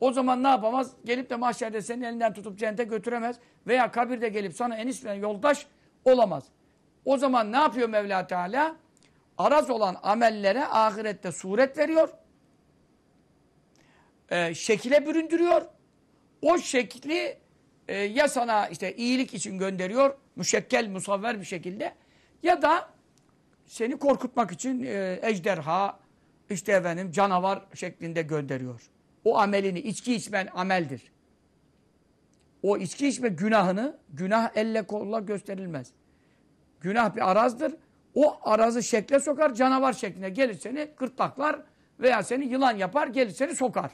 O zaman ne yapamaz? Gelip de mahşerde senin elinden tutup cennete götüremez. Veya kabirde gelip sana enisle yoldaş olamaz. O zaman ne yapıyor Mevla Teala? Araz olan amellere ahirette suret veriyor. E, şekile büründürüyor. O şekli e, ya sana işte iyilik için gönderiyor. Müşekkel, musavver bir şekilde. Ya da seni korkutmak için e, ejderha, işte efendim canavar şeklinde gönderiyor. O amelini, içki içmen ameldir. O içki içme günahını, günah elle kolla gösterilmez. Günah bir arazdır. O arazı şekle sokar, canavar şekline gelir seni gırtlaklar veya seni yılan yapar, gelir seni sokar.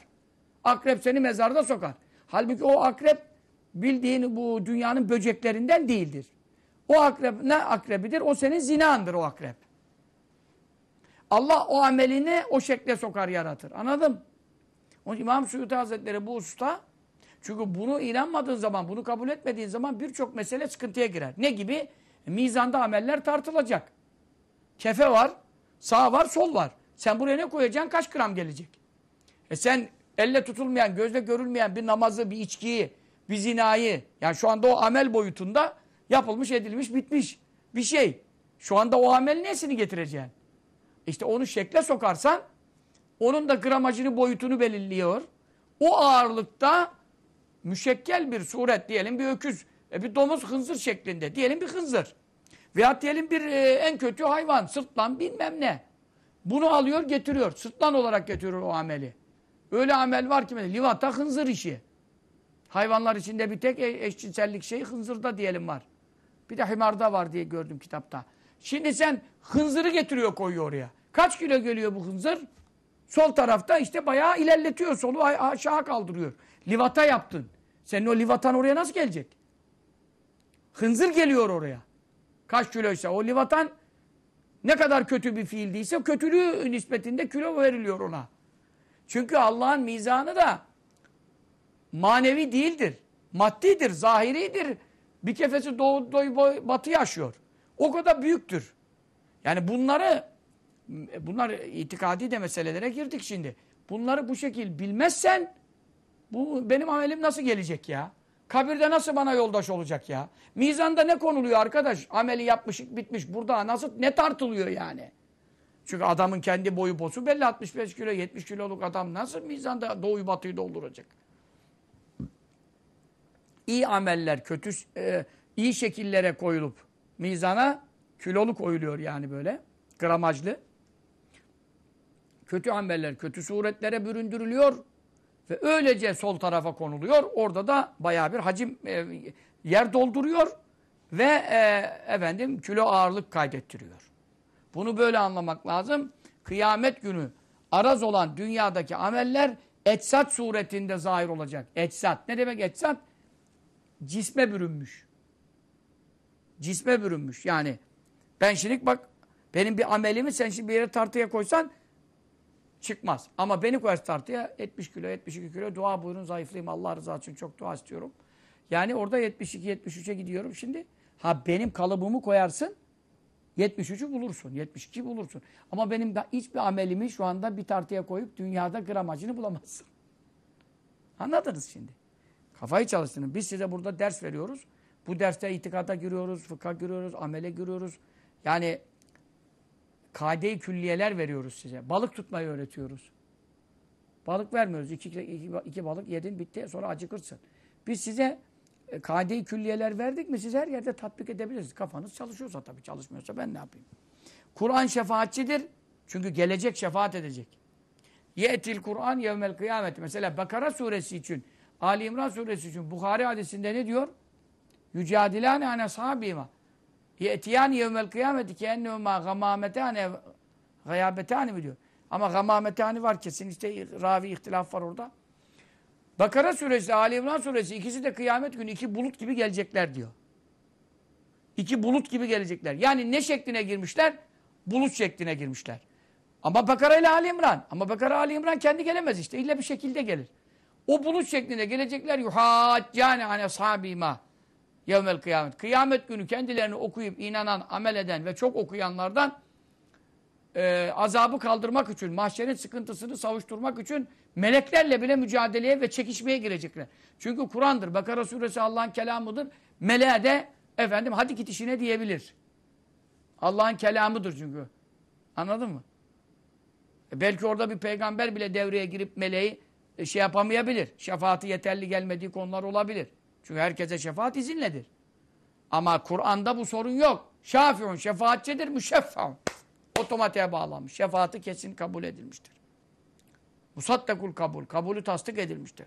Akrep seni mezarda sokar. Halbuki o akrep bildiğin bu dünyanın böceklerinden değildir. O akrep ne akrebidir? O senin zinandır o akrep. Allah o amelini o şekle sokar, yaratır. Anladın Onun İmam Suyuti Hazretleri bu usta çünkü bunu inanmadığın zaman, bunu kabul etmediğin zaman birçok mesele sıkıntıya girer. Ne gibi? Mizanda ameller tartılacak. Kefe var, sağ var, sol var. Sen buraya ne koyacaksın? Kaç gram gelecek? E sen elle tutulmayan, gözle görülmeyen bir namazı, bir içkiyi, bir zinayı, yani şu anda o amel boyutunda yapılmış, edilmiş, bitmiş bir şey. Şu anda o amel nesini getireceksin? İşte onu şekle sokarsan, onun da gramajını, boyutunu belirliyor. O ağırlıkta müşekkel bir suret diyelim bir öküz, e bir domuz hınzır şeklinde diyelim bir hınzır. Veya diyelim bir e, en kötü hayvan, sırtlan bilmem ne. Bunu alıyor getiriyor. Sırtlan olarak getiriyor o ameli. Öyle amel var ki mesela livata hınzır işi. Hayvanlar içinde bir tek e- eşcinsellik şeyi hınzırda diyelim var. Bir de himarda var diye gördüm kitapta. Şimdi sen hınzırı getiriyor koyuyor oraya. Kaç kilo geliyor bu hınzır? Sol tarafta işte bayağı ilerletiyor. Solu aşağı kaldırıyor. Livata yaptın. Senin o livatan oraya nasıl gelecek? Hınzır geliyor oraya. Kaç kiloysa o livatan ne kadar kötü bir fiil değilse kötülüğü nispetinde kilo veriliyor ona. Çünkü Allah'ın mizanı da manevi değildir. Maddidir, zahiridir. Bir kefesi doğu, doğu batı yaşıyor. O kadar büyüktür. Yani bunları bunlar itikadi de meselelere girdik şimdi. Bunları bu şekil bilmezsen bu benim amelim nasıl gelecek ya? Kabirde nasıl bana yoldaş olacak ya? Mizanda ne konuluyor arkadaş? Ameli yapmış, bitmiş. Burada nasıl ne tartılıyor yani? Çünkü adamın kendi boyu posu belli 65 kilo 70 kiloluk adam nasıl mizanda doğuyu batıyı dolduracak? İyi ameller kötü e, iyi şekillere koyulup mizana kilolu koyuluyor yani böyle gramajlı. Kötü ameller kötü suretlere büründürülüyor ve öylece sol tarafa konuluyor. Orada da bayağı bir hacim e, yer dolduruyor ve e, efendim kilo ağırlık kaydettiriyor. Bunu böyle anlamak lazım. Kıyamet günü araz olan dünyadaki ameller etsat suretinde zahir olacak. Etsat. Ne demek etsat? Cisme bürünmüş. Cisme bürünmüş. Yani ben şimdi bak benim bir amelimi sen şimdi bir yere tartıya koysan çıkmaz. Ama beni koyarsın tartıya 70 kilo, 72 kilo dua buyurun zayıflayayım. Allah rızası için çok dua istiyorum. Yani orada 72-73'e gidiyorum şimdi. Ha benim kalıbımı koyarsın 73'ü bulursun, 72 bulursun. Ama benim hiçbir amelimi şu anda bir tartıya koyup dünyada gramajını bulamazsın. Anladınız şimdi. Kafayı çalıştırın. Biz size burada ders veriyoruz. Bu derste itikada giriyoruz, fıkha giriyoruz, amele giriyoruz. Yani kaide-i külliyeler veriyoruz size. Balık tutmayı öğretiyoruz. Balık vermiyoruz. İki, iki, iki balık yedin bitti sonra acıkırsın. Biz size e, kaide-i külliyeler verdik mi siz her yerde tatbik edebilirsiniz. Kafanız çalışıyorsa tabii çalışmıyorsa ben ne yapayım? Kur'an şefaatçidir. Çünkü gelecek şefaat edecek. Ye'til Kur'an yevmel kıyamet. Mesela Bakara suresi için, Ali İmran suresi için Bukhari hadisinde ne diyor? Yücadilâne ane sahabîmâ. Ye'tiyâni yevmel kıyameti ki ennehumâ gamâmetâne gayâbetâni mi diyor? Ama gamâmetâni var kesin işte ravi ihtilaf var orada. Bakara suresi, Ali İmran suresi ikisi de kıyamet günü iki bulut gibi gelecekler diyor. İki bulut gibi gelecekler. Yani ne şekline girmişler? Bulut şekline girmişler. Ama Bakara ile Ali İmran. Ama Bakara Ali İmran kendi gelemez işte. İlla bir şekilde gelir. O bulut şeklinde gelecekler. Yuhaccâne ane sahabîmâ. Yevmel kıyamet. Kıyamet günü kendilerini okuyup inanan, amel eden ve çok okuyanlardan e, azabı kaldırmak için, mahşerin sıkıntısını savuşturmak için meleklerle bile mücadeleye ve çekişmeye girecekler. Çünkü Kur'an'dır. Bakara suresi Allah'ın kelamıdır. Meleğe de efendim hadi git işine diyebilir. Allah'ın kelamıdır çünkü. Anladın mı? E belki orada bir peygamber bile devreye girip meleği e, şey yapamayabilir. Şefaati yeterli gelmediği konular olabilir. Çünkü herkese şefaat izinledir. Ama Kur'an'da bu sorun yok. Şafiun şefaatçidir, müşeffeun. Otomatiğe bağlanmış. Şefaati kesin kabul edilmiştir. Musaddakul kabul. Kabulü tasdik edilmiştir.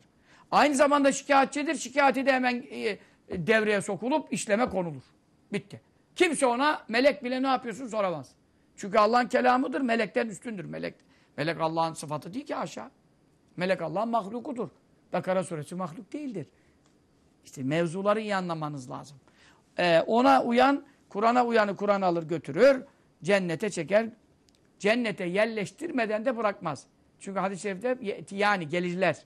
Aynı zamanda şikayetçidir. Şikayeti de hemen e, devreye sokulup işleme konulur. Bitti. Kimse ona melek bile ne yapıyorsun soramaz. Çünkü Allah'ın kelamıdır. Melekten üstündür. Melek melek Allah'ın sıfatı değil ki aşağı. Melek Allah'ın mahlukudur. Bakara suresi mahluk değildir. İşte mevzuları iyi anlamanız lazım. Ee, ona uyan, Kur'an'a uyanı Kur'an alır götürür. Cennete çeker. Cennete yerleştirmeden de bırakmaz. Çünkü hadis-i şerifte yani gelirler.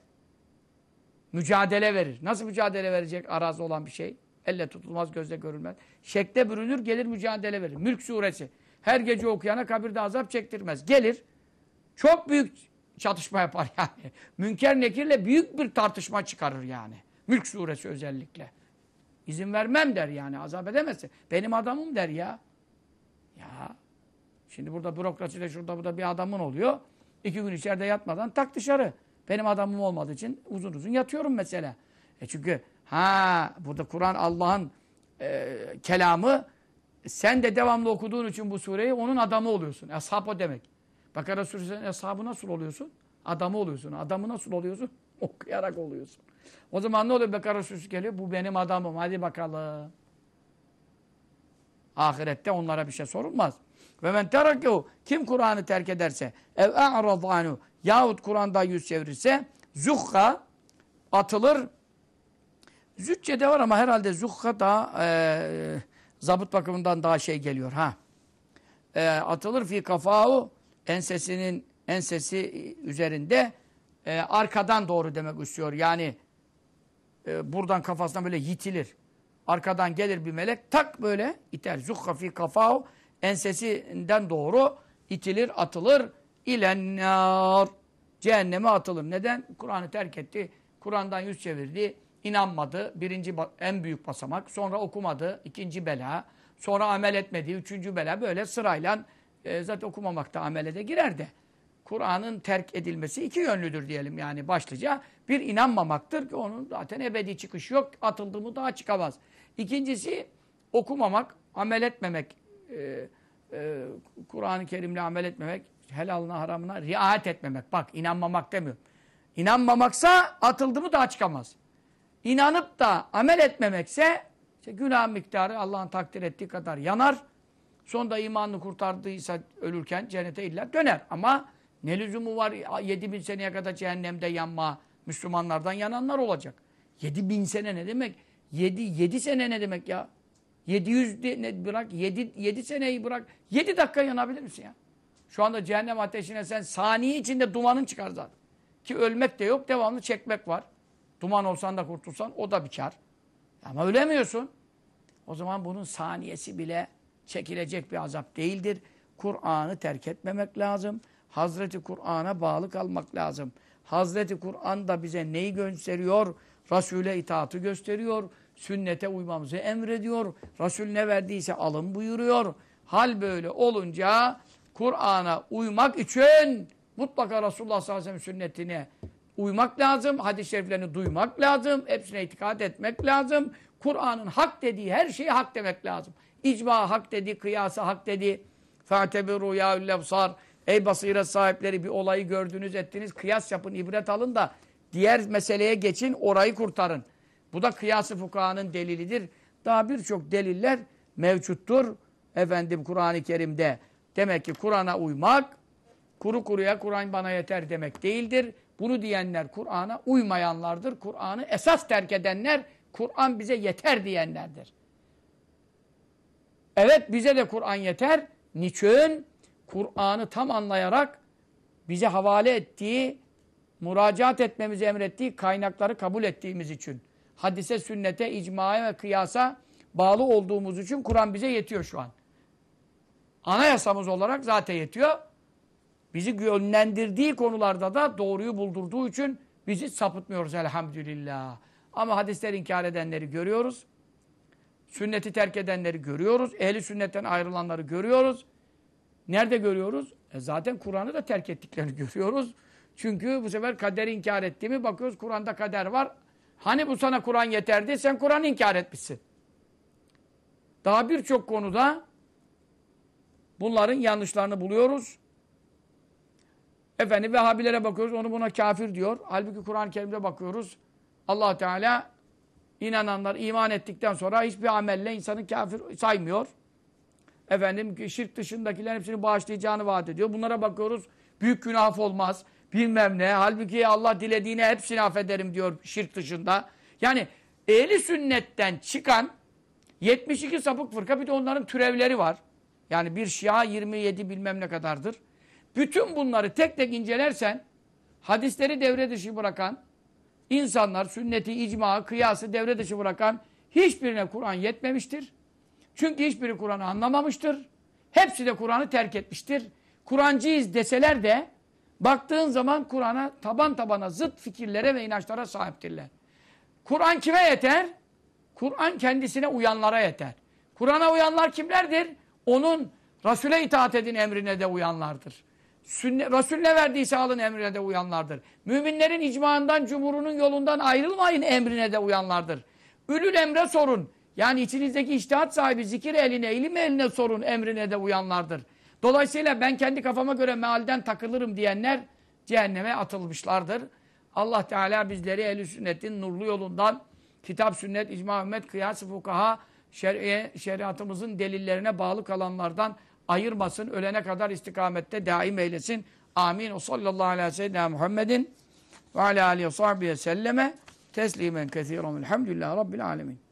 Mücadele verir. Nasıl mücadele verecek arazi olan bir şey? Elle tutulmaz, gözle görülmez. Şekle bürünür, gelir mücadele verir. Mülk suresi. Her gece okuyana kabirde azap çektirmez. Gelir, çok büyük çatışma yapar yani. Münker nekirle büyük bir tartışma çıkarır yani. Mülk suresi özellikle. İzin vermem der yani azap edemezsin. Benim adamım der ya. Ya. Şimdi burada bürokraside şurada burada bir adamın oluyor. İki gün içeride yatmadan tak dışarı. Benim adamım olmadığı için uzun uzun yatıyorum mesela. E çünkü ha burada Kur'an Allah'ın e, kelamı sen de devamlı okuduğun için bu sureyi onun adamı oluyorsun. Ashab o demek. Bakara suresinin hesabı nasıl oluyorsun? Adamı oluyorsun. Adamı nasıl oluyorsun? Okuyarak oluyorsun. O zaman ne oluyor? Bakara suresi geliyor. Bu benim adamım. Hadi bakalım. Ahirette onlara bir şey sorulmaz. Ve men terakkehu kim Kur'an'ı terk ederse ev a'radu anhu yahut Kur'an'da yüz çevirirse zuhka atılır. Zücce'de var ama herhalde zuhka da e, zabıt bakımından daha şey geliyor ha. E, atılır fi kafahu ensesinin ensesi üzerinde e, arkadan doğru demek istiyor. Yani e, buradan kafasına böyle yitilir. Arkadan gelir bir melek tak böyle iter. Zuhka fi kafahu ensesinden doğru itilir, atılır. İlennâr. Cehenneme atılır. Neden? Kur'an'ı terk etti. Kur'an'dan yüz çevirdi. inanmadı. Birinci en büyük basamak. Sonra okumadı. ikinci bela. Sonra amel etmedi. Üçüncü bela. Böyle sırayla e, zaten okumamakta amele de girer de. Kur'an'ın terk edilmesi iki yönlüdür diyelim yani başlıca. Bir inanmamaktır ki onun zaten ebedi çıkış yok. Atıldı mı daha çıkamaz. İkincisi okumamak, amel etmemek. E, e, Kur'an-ı Kerim'le amel etmemek, helalına haramına riayet etmemek. Bak inanmamak demiyorum. İnanmamaksa atıldı mı daha çıkamaz. İnanıp da amel etmemekse işte günah miktarı Allah'ın takdir ettiği kadar yanar. Sonunda imanını kurtardıysa ölürken cennete illa döner. Ama ne lüzumu var 7000 seneye kadar cehennemde yanma Müslümanlardan yananlar olacak. 7000 sene ne demek? 7, 7 sene ne demek ya? 700 de, ne, bırak 7, 7 seneyi bırak. 7 dakika yanabilir misin ya? Şu anda cehennem ateşine sen saniye içinde dumanın çıkar zaten. Ki ölmek de yok devamlı çekmek var. Duman olsan da kurtulsan o da bir. Ama ölemiyorsun. O zaman bunun saniyesi bile çekilecek bir azap değildir. Kur'an'ı terk etmemek lazım. Hazreti Kur'an'a bağlı kalmak lazım. Hazreti Kur'an da bize neyi gösteriyor? Resul'e itaatı gösteriyor. Sünnete uymamızı emrediyor. Resul ne verdiyse alın buyuruyor. Hal böyle olunca Kur'an'a uymak için mutlaka Resulullah sallallahu aleyhi ve sellem sünnetine uymak lazım. Hadis-i şeriflerini duymak lazım. Hepsine itikad etmek lazım. Kur'an'ın hak dediği her şeyi hak demek lazım. İcma hak dedi, kıyası hak dedi. فَاَتَبِرُوا يَا اُلَّبْصَارِ Ey basiret sahipleri bir olayı gördünüz ettiniz. Kıyas yapın, ibret alın da diğer meseleye geçin, orayı kurtarın. Bu da kıyası fukahanın delilidir. Daha birçok deliller mevcuttur. Efendim Kur'an-ı Kerim'de. Demek ki Kur'an'a uymak, kuru kuruya Kur'an bana yeter demek değildir. Bunu diyenler Kur'an'a uymayanlardır. Kur'an'ı esas terk edenler, Kur'an bize yeter diyenlerdir. Evet bize de Kur'an yeter. Niçin? Kur'an'ı tam anlayarak bize havale ettiği, müracaat etmemizi emrettiği kaynakları kabul ettiğimiz için. Hadise, sünnete, icmaya ve kıyasa bağlı olduğumuz için Kur'an bize yetiyor şu an. Anayasamız olarak zaten yetiyor. Bizi yönlendirdiği konularda da doğruyu buldurduğu için bizi sapıtmıyoruz elhamdülillah. Ama hadisleri inkar edenleri görüyoruz. Sünneti terk edenleri görüyoruz. Ehli sünnetten ayrılanları görüyoruz. Nerede görüyoruz? E zaten Kur'an'ı da terk ettiklerini görüyoruz. Çünkü bu sefer kaderi inkar ettiğimi bakıyoruz. Kur'an'da kader var. Hani bu sana Kur'an yeterdi? Sen Kur'an'ı inkar etmişsin. Daha birçok konuda bunların yanlışlarını buluyoruz. Efendim Vehhabilere bakıyoruz. Onu buna kafir diyor. Halbuki Kur'an-ı Kerim'de bakıyoruz. allah Teala inananlar iman ettikten sonra hiçbir amelle insanı kafir saymıyor. Efendim şirk dışındakilerin hepsini bağışlayacağını vaat ediyor. Bunlara bakıyoruz. Büyük günah olmaz. Bilmem ne. Halbuki Allah dilediğine hepsini affederim diyor şirk dışında. Yani ehli sünnetten çıkan 72 sapık fırka bir de onların türevleri var. Yani bir şia 27 bilmem ne kadardır. Bütün bunları tek tek incelersen hadisleri devre dışı bırakan insanlar sünneti, icma, kıyası devre dışı bırakan hiçbirine Kur'an yetmemiştir. Çünkü hiçbiri Kur'an'ı anlamamıştır. Hepsi de Kur'an'ı terk etmiştir. Kur'ancıyız deseler de baktığın zaman Kur'an'a taban tabana zıt fikirlere ve inançlara sahiptirler. Kur'an kime yeter? Kur'an kendisine uyanlara yeter. Kur'an'a uyanlar kimlerdir? Onun Resul'e itaat edin emrine de uyanlardır. Sünne, Resul ne verdiyse alın emrine de uyanlardır. Müminlerin icmağından, cumhurunun yolundan ayrılmayın emrine de uyanlardır. Ülül emre sorun. Yani içinizdeki iştihat sahibi zikir eline, ilim eline sorun emrine de uyanlardır. Dolayısıyla ben kendi kafama göre mealden takılırım diyenler cehenneme atılmışlardır. Allah Teala bizleri ehl sünnetin nurlu yolundan kitap, sünnet, icma, ümmet, kıyas, fukaha, şer'iye, şeriatımızın delillerine bağlı kalanlardan ayırmasın. Ölene kadar istikamette daim eylesin. Amin. O sallallahu aleyhi ve sellem Muhammedin ve aleyhi ve sahbihi selleme teslimen kethiren. Elhamdülillah Rabbil alemin.